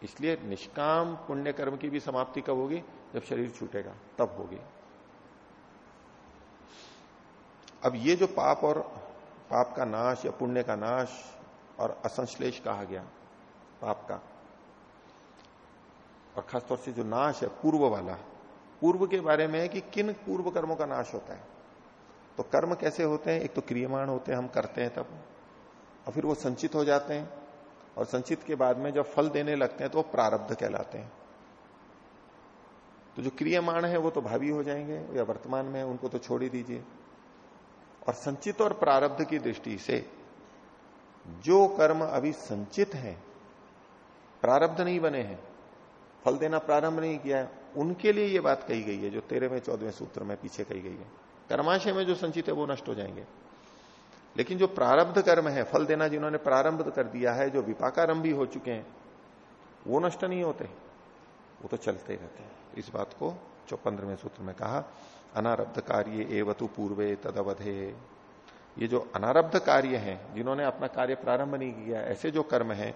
इसलिए निष्काम पुण्य कर्म की भी समाप्ति कब होगी? जब शरीर छूटेगा, तब होगी। अब ये जो पाप और पाप का नाश या पुण्य का नाश और असंश्लेष कहा गया, पाप का और खासतौर से जो नाश है, पूर्व वाला, पूर्व के बारे में है कि किन पूर्व कर्मों का नाश होता है। तो कर्म कैसे होते हैं? एक तो क्रियमाण होते हैं, हम करते हैं तब, और फिर वो संचित हो जाते हैं, और संचित के बाद में जब फल देने लगते हैं तो वो प्रारब्ध कहलाते हैं। तो जो क्रियमाण है, वो तो भावी हो जाएँगे, या वर्तमान में, उनको तो छोड़ ही दीजिए। और संचित और प्रारब्ध की दृष्टि से, जो कर्म अभी संचित है, प्रारब्ध नहीं बने हैं फल देना प्रारंभ नहीं किया है। उनके लिए ये बात कही गई है, जो तेरहवें, चौदहवें सूत्र में पीछे कही गई है। कर्माशय में जो संचित है, वो नष्ट हो जाएँगे। लेकिन जो प्रारब्ध कर्म है, फल देना जिन्होंने प्रारंभ कर दिया है, जो विपाकारंभ हो चुके हैं, वो नष्ट नहीं होते। वो तो चलते रहते हैं। इस बात को चौपंद्रवें सूत्र में कहा, अनारब्ध कार्य एवतु पूर्वे तदवधे। ये जो अनारब्ध कार्य है, जिन्होंने अपना कार्य प्रारंभ नहीं किया, ऐसे जो कर्म है,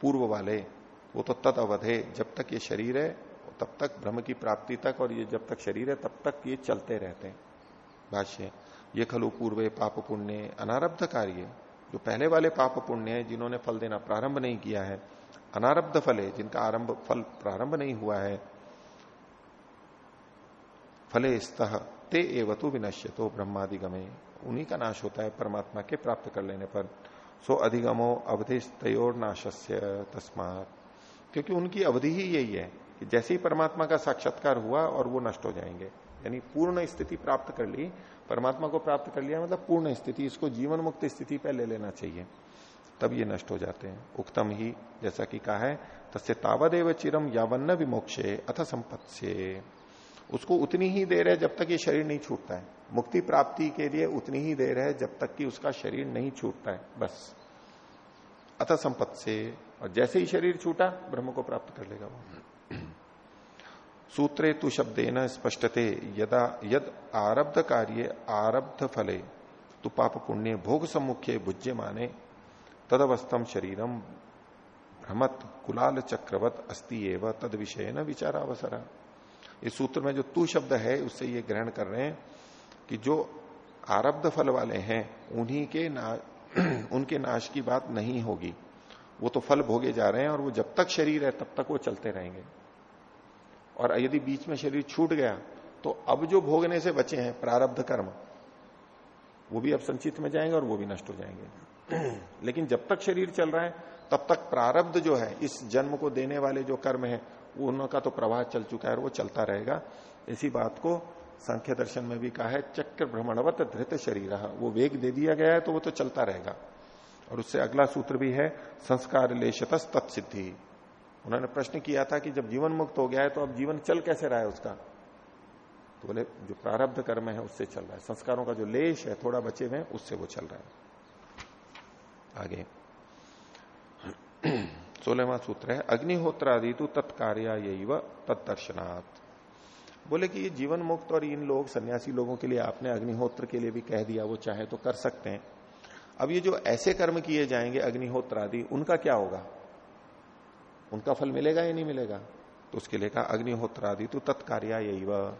पूर्व वाले वो तो तद अवधे, जब तक ये शरीर है, तब तक ब्रह्म की प्राप्ति तक, और ये जब तक शरीर है, तब तक ये चलते रहते हैं। भाष्य, ये खलु पूर्वे पाप पुण्य, अनारब्ध कार्य। जो पहले वाले पाप पुण्य है, जिन्होंने फल देना प्रारंभ नहीं किया है, अनारब्ध फल है जिनका आरंभ, फल प्रारंभ नहीं हुआ है, फले स्तः, ते एवतु विनश्य तो ब्रह्मादिगमे। उन्हीं का नाश होता है परमात्मा के प्राप्त कर लेने पर। सो अधिगमो अवधि तयोर नाशस्य तस्मात। क्योंकि उनकी अवधि ही यही है कि जैसे ही परमात्मा का साक्षात्कार हुआ और वो नष्ट हो जाएँगे। यानी पूर्ण स्थिति प्राप्त कर ली, परमात्मा को प्राप्त कर लिया मतलब पूर्ण स्थिति, इसको जीवन मुक्त स्थिति पर ले लेना चाहिए। तब ये नष्ट हो जाते हैं। उक्तम ही, जैसा कि कहा है, तस्य तावदेव चिरम यावन्न विमोक्षे अथ संपत्ति उसको उतनी ही देर है जब तक ये शरीर नहीं छूटता है। मुक्ति प्राप्ति के लिए उतनी ही देर है जब तक कि उसका शरीर नहीं छूटता है। बस। अथ संपत्ति से और जैसे ही शरीर छूटा, ब्रह्म को प्राप्त कर लेगा वो। सूत्रे तु शब्द न स्पष्टते, यदा यद आरब्ध कार्य, आरब्ध फले, तु पाप पुण्य, भोग सम्मुख्य भुज्य माने तदवस्थम शरीरम भ्रमत, कुलाल चक्रवत, अस्ति एवं तद विषय न विचारावसरा। इस सूत्र में जो तू शब्द है, उससे ये ग्रहण कर रहे हैं कि जो आरब्ध फल वाले हैं, उन्हीं के ना, [CLEARS THROAT] उनके नाश की बात नहीं होगी। वो तो फल भोगे जा रहे हैं और वो जब तक शरीर है तब तक वो चलते रहेंगे। और यदि बीच में शरीर छूट गया तो अब जो भोगने से बचे हैं प्रारब्ध कर्म वो भी अब संचित में जाएँगे और वो भी नष्ट हो जाएँगे। [CLEARS THROAT] लेकिन जब तक शरीर चल रहा है तब तक प्रारब्ध जो है इस जन्म को देने वाले जो कर्म है उनका तो प्रवाह चल चुका है और वो चलता रहेगा। इसी बात को संख्या दर्शन में भी कहा है चक्र भ्रमणवत धृत शरीर वो वेग दे दिया गया है तो वो तो चलता रहेगा। और उससे अगला सूत्र भी है, संस्कार लेशत तत्सिद्धि। उन्होंने प्रश्न किया था कि जब जीवन मुक्त हो गया है तो अब जीवन चल कैसे रहा है उसका? तो बोले, जो प्रारब्ध कर्म है, उससे चल रहा है। संस्कारों का जो लेश है, थोड़ा बचे हुए उससे वो चल रहा है। आगे। सोलहवा सूत्र है अग्निहोत्रादि तो तत्कार्या यही व बोले कि ये जीवन मुक्त और इन लोग, सन्यासी लोगों के लिए आपने अग्निहोत्र के लिए भी कह दिया, वो चाहे तो कर सकते हैं। अब ये जो ऐसे कर्म किए जाएँगे अग्निहोत्र आदि उनका क्या होगा? उनका फल मिलेगा या नहीं मिलेगा? तो उसके लिए कहा अग्निहोत्र आदि तो तत्कार्या यही वह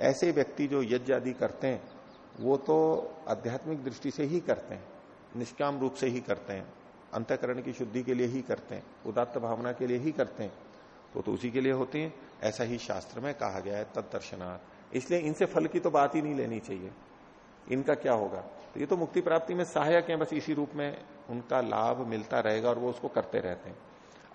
ऐसे व्यक्ति जो यज्ञ आदि करते हैं वो तो आध्यात्मिक दृष्टि से ही करते हैं निष्काम रूप से ही करते हैं अंतकरण की शुद्धि के लिए ही करते हैं उदात्त भावना के लिए ही करते हैं तो, तो उसी के लिए होती है। ऐसा ही शास्त्र में कहा गया है तत्दर्शनार्थ इसलिए इनसे फल की तो बात ही नहीं लेनी चाहिए। इनका क्या होगा? तो ये तो मुक्ति प्राप्ति में सहायक है, बस इसी रूप में उनका लाभ मिलता रहेगा और वो उसको करते रहते हैं।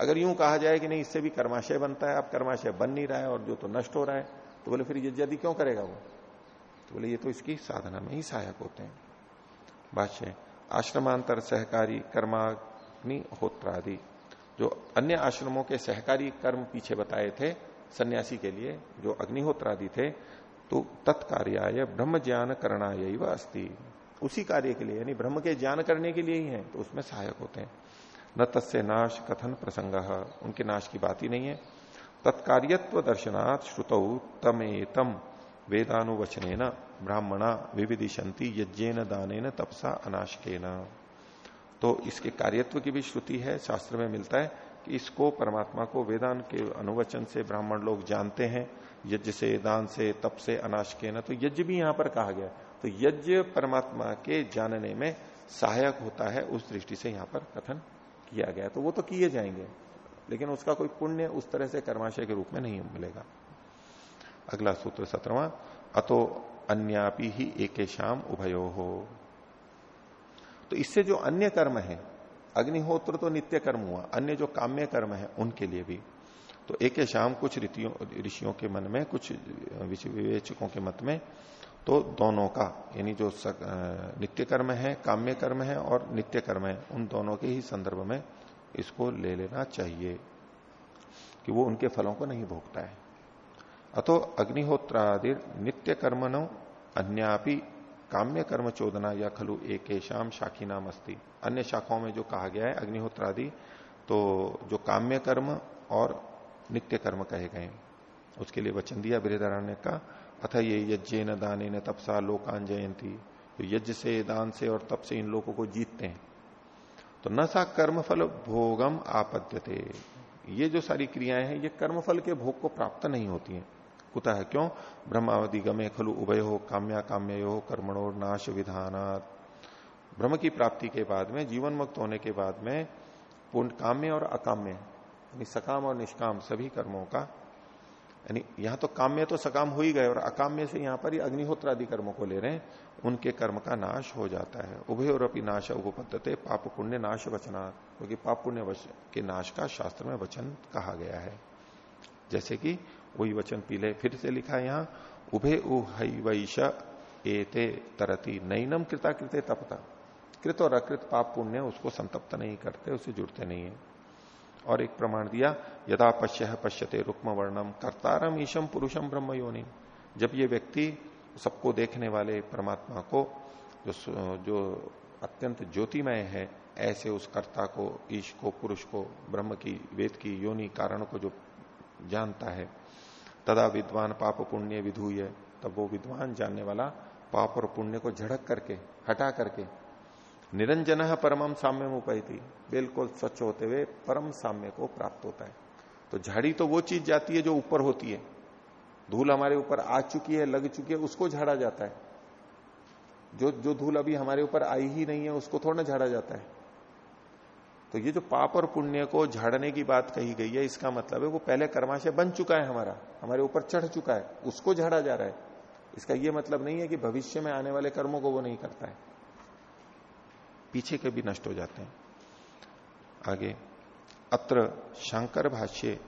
अगर यूँ कहा जाए कि नहीं, इससे भी कर्माशय बनता है, अब कर्माशय बन नहीं रहा है और जो तो नष्ट हो रहा है तो बोले फिर यदि क्यों करेगा वो? तो बोले ये तो इसकी साधना में ही सहायक होते हैं। भाष्य, आश्रमांतर सहकारी कर्माग्नि होत्रादि। जो अन्य आश्रमों के सहकारी कर्म पीछे बताए थे, सन्यासी के लिए जो अग्निहोत्र आदि थे तो तत्कार्याय ब्रह्म ज्ञान करना यही अस्थि उसी कार्य के लिए, यानी ब्रह्म के ज्ञान करने के लिए ही है तो उसमें सहायक होते हैं। न तस्य नाश कथन प्रसंग, उनके नाश की बात ही नहीं है। तत्कार्यत्व दर्शनात् श्रुत तमेतम वेदानुवचने न ब्राह्मणा विविदिशंति यज्ञेन दान तपसा अनाशकेन। तो इसके कार्यत्व की भी श्रुति है, शास्त्र में मिलता है कि इसको परमात्मा को वेदान के अनुवचन से ब्राह्मण लोग जानते हैं। यज्ञ से, दान से, तप से, अनाश के न तो यज्ञ भी यहाँ पर कहा गया। तो यज्ञ परमात्मा के जानने में सहायक होता है, उस दृष्टि से यहाँ पर कथन किया गया। तो वो तो किए जाएँगे, लेकिन उसका कोई पुण्य उस तरह से कर्माशय के रूप में नहीं मिलेगा। अगला सूत्र सत्रवा, अतो अन्यापी ही एक शाम उभयो। हो तो इससे जो अन्य कर्म है, अग्निहोत्र तो नित्य कर्म हुआ, अन्य जो काम्य कर्म है, उनके लिए भी तो एक शाम कुछ ऋषियों के मन में कुछ विवेचकों के मत में तो दोनों का यानी जो सक, नित्य कर्म है काम्य कर्म है और नित्य कर्म है उन दोनों के ही संदर्भ में इसको ले लेना चाहिए कि वो उनके फलों को नहीं भोगता है। अतो अग्निहोत्रादि नित्य कर्मनो अन्यापि काम्य कर्म चोदना या खलु एक शाम शाखी नाम अस्ती अन्य शाखाओं में जो कहा गया है अग्निहोत्रादि तो जो काम्य कर्म और नित्य कर्म कहे गए। उसके लिए वचन दिया बृहदारण्य का अथ ये यज्ञ न दाने न तपसा लोकान जयंती तो यज्ञ से, दान से और तप से इन लोगों को जीतते हैं। तो न सा कर्मफल भोगम आपद्यते। ये जो सारी क्रियाएँ हैं, ये कर्मफल के भोग को प्राप्त नहीं होती हैं। कुतः क्यों? ब्रह्मावधि गमे खलु उभय हो काम्या काम्य हो कर्मणोर नाश विधानात्। ब्रह्म की प्राप्ति के बाद में, जीवन मुक्त होने के बाद में पूर्ण काम्य और अकाम्य सकाम और निष्काम सभी कर्मों का, यानी यहाँ तो काम्य तो सकाम हो ही गए और अकाम्य से यहाँ पर ही अग्निहोत्र आदि कर्मों को ले रहे हैं, उनके कर्म का नाश हो जाता है। उभय और अपनी नाश उपपद्धते पाप पुण्य नाश वचना, क्योंकि तो पाप पुण्य के नाश का शास्त्र में वचन कहा गया है। जैसे कि वही वचन पीले फिर से लिखा यहाँ, उभे उहैवैश एते तरती, नैनम कृता कृत्य तपता। कृत और अकृत पाप पुण्य उसको संतप्त नहीं करते उसे जुड़ते नहीं है। और एक प्रमाण दिया, यदा पश्य पश्यते रुक्म वर्णम कर्तारम ईशम पुरुषम ब्रह्म योनि जब ये व्यक्ति सबको देखने वाले परमात्मा को, जो जो अत्यंत ज्योतिमय है, ऐसे उस कर्ता को, ईश को, पुरुष को, ब्रह्म की, वेद की, योनि, कारण को जो जानता है, तदा विद्वान पाप पुण्य विधुय, तब वो विद्वान जानने वाला पाप और पुण्य को झड़क करके, हटा करके निरंजन परमम साम्य उपैती। बिल्कुल स्वच्छ होते हुए परम साम्य को प्राप्त होता है। तो झाड़ी तो वो चीज़ जाती है जो ऊपर होती है। धूल हमारे ऊपर आ चुकी है, लग चुकी है, उसको झाड़ा जाता है। जो जो धूल अभी हमारे ऊपर आई ही नहीं है, उसको थोड़ा झाड़ा जाता है। तो ये जो पाप और पुण्य को झाड़ने की बात कही गई है, इसका मतलब है वो पहले कर्माशय बन चुका है हमारा। हमारे ऊपर चढ़ चुका है, उसको झाड़ा जा रहा है। इसका ये मतलब नहीं है कि भविष्य में आने वाले कर्मों को वो नहीं करता है। पीछे के भी नष्ट हो जाते हैं। आगे, अत्र शंकर भाष्य,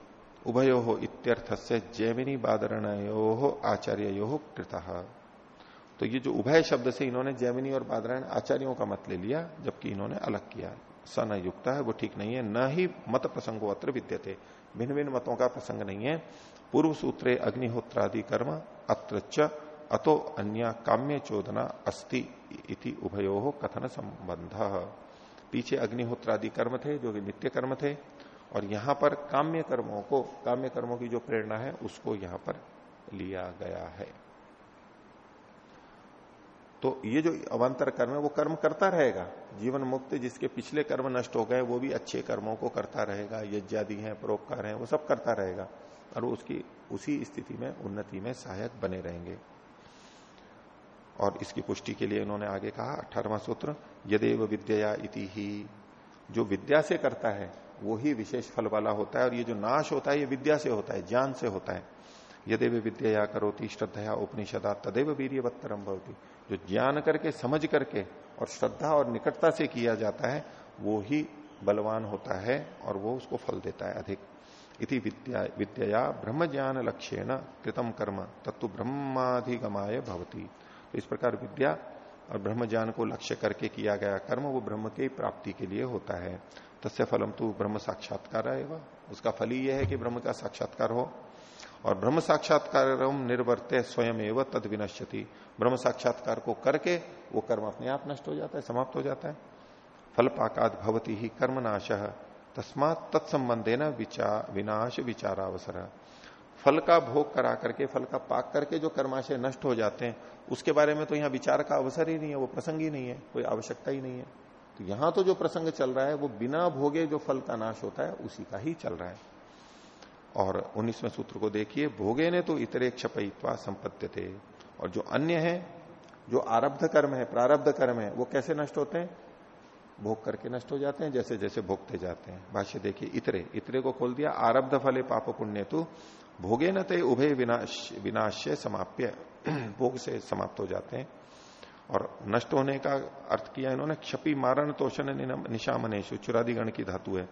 उभयो हो इत्यर्थ से जैमिनी बादरणयो आचार्य यो तो ये जो उभय शब्द से इन्होंने जैमिनी और बादरायण आचार्यों का मत ले लिया, जबकि इन्होंने अलग किया। स न युक्त है, वो ठीक नहीं है, न ही मत प्रसंगो अत्र विद्य थे भिन्न भिन्न मतों का प्रसंग नहीं है। पूर्व सूत्रे अग्निहोत्रादि कर्म, अत्र अतो अन्य काम्य चोदना अस्ति। इति उभयो कथन संबंध पीछे अग्निहोत्रादि कर्म थे, जो कि नित्य कर्म थे, और यहाँ पर काम्य कर्मों को, काम्य कर्मों की जो प्रेरणा है, उसको यहाँ पर लिया गया है। तो ये जो अवंतर कर्म है, वो कर्म करता रहेगा। जीवन मुक्त जिसके पिछले कर्म नष्ट हो गए, वो भी अच्छे कर्मों को करता रहेगा। यज्ञादि है, परोपकार है, वो सब करता रहेगा। और उसकी, उसी स्थिति में, उन्नति में सहायक बने रहेंगे। और इसकी पुष्टि के लिए इन्होंने आगे कहा अठारवा सूत्र, यदेव विद्या इति ही। जो विद्या से करता है वो ही विशेष फल वाला होता है, और ये जो नाश होता है, ये विद्या से होता है, ज्ञान से होता है। यदेव विद्या करोती श्रद्धा उपनिषदा, तदेव वीरवत्तरम भवती। जो ज्ञान करके, समझ करके और श्रद्धा और निकटता से किया जाता है वो ही बलवान होता है और वो उसको फल देता है अधिक। इति विद्या विद्या ब्रह्म ज्ञान लक्ष्य न कृतम कर्म तत्व ब्रह्माधिगमाय भवती। तो इस प्रकार विद्या और ब्रह्म ज्ञान को लक्ष्य करके किया गया कर्म वो ब्रह्म के प्राप्ति के लिए होता है। तस्य फलम तो ब्रह्म साक्षात्कार आएगा उसका फल ही यह है कि ब्रह्म का साक्षात्कार हो। और ब्रह्म साक्षात्कार निर्वर्त्य स्वयं एवं तद विनश्यति ब्रह्म साक्षात्कार को करके वो कर्म अपने आप नष्ट हो जाता है, समाप्त हो जाता है। फल पाकाद भवती ही कर्म नाश तस्मात तत्संबंधे न विचार विनाश विचारावसर। फल का भोग करा करके, फल का पाक करके जो कर्माशय नष्ट हो जाते हैं, उसके बारे में तो यहाँ विचार का अवसर ही नहीं है, वो प्रसंग ही नहीं है, कोई आवश्यकता ही नहीं है। तो यहाँ तो जो प्रसंग चल रहा है, वो बिना भोगे जो फल का नाश होता है, उसी का ही चल रहा है। और उन्नीसवें सूत्र को देखिए, भोगे ने तो इतरे क्षपित्वा संपत्ति थे। और जो अन्य है, जो आरब्ध कर्म है, प्रारब्ध कर्म है, वो कैसे नष्ट होते हैं? भोग करके नष्ट हो जाते हैं जैसे जैसे भोगते जाते हैं। भाष्य देखिए, इतरे इतरे को खोल दिया, आरब्ध फले पाप पुण्य तो भोगे न ते उभय विनाश, विनाश्य समाप्य, [CLEARS THROAT] भोग से समाप्त हो जाते हैं। और नष्ट होने का अर्थ किया इन्होंने, क्षपि मारण तोषण निशामनेश चुरादी गण की धातु है।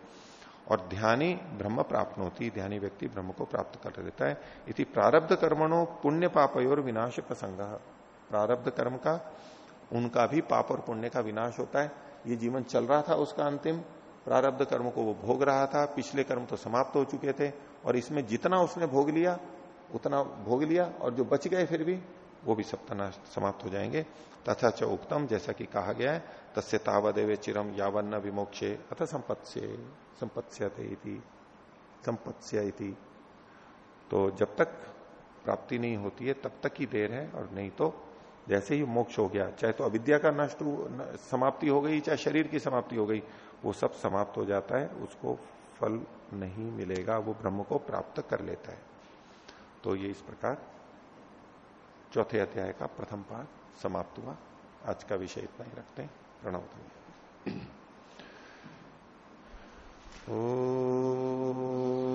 और ध्यानी ब्रह्म प्राप्त होती ध्यानी व्यक्ति ब्रह्म को प्राप्त कर देता है। इति प्रारब्ध कर्मणों पुण्य पापयोर विनाश प्रसंग। प्रारब्ध कर्म का, उनका भी पाप और पुण्य का विनाश होता है। ये जीवन चल रहा था उसका अंतिम। प्रारब्ध कर्म को वो भोग रहा था। पिछले कर्म तो समाप्त हो चुके थे। और इसमें जितना उसने भोग लिया, उतना भोग लिया और जो बच गए फिर भी, वो भी सप्तना समाप्त हो जाएँगे। तथा च उक्तम, जैसा कि कहा गया है, तस्य तावदेव चिरम यावन्न विमोक्षे, अथ संपत्स्य संपत्स्य तो जब तक प्राप्ति नहीं होती है, तब तक ही देर है, और नहीं तो जैसे ही मोक्ष हो गया, चाहे तो अविद्या का नष्ट समाप्ति हो गई, चाहे शरीर की समाप्ति हो गई, वो सब समाप्त हो जाता है, उसको फल नहीं मिलेगा, वो ब्रह्म को प्राप्त कर लेता है। तो ये इस प्रकार चौथे अध्याय का प्रथम पाठ समाप्त हुआ। आज का विषय इतना ही रखते हैं। प्रणव ओ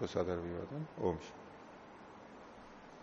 को सदर विवादन ओम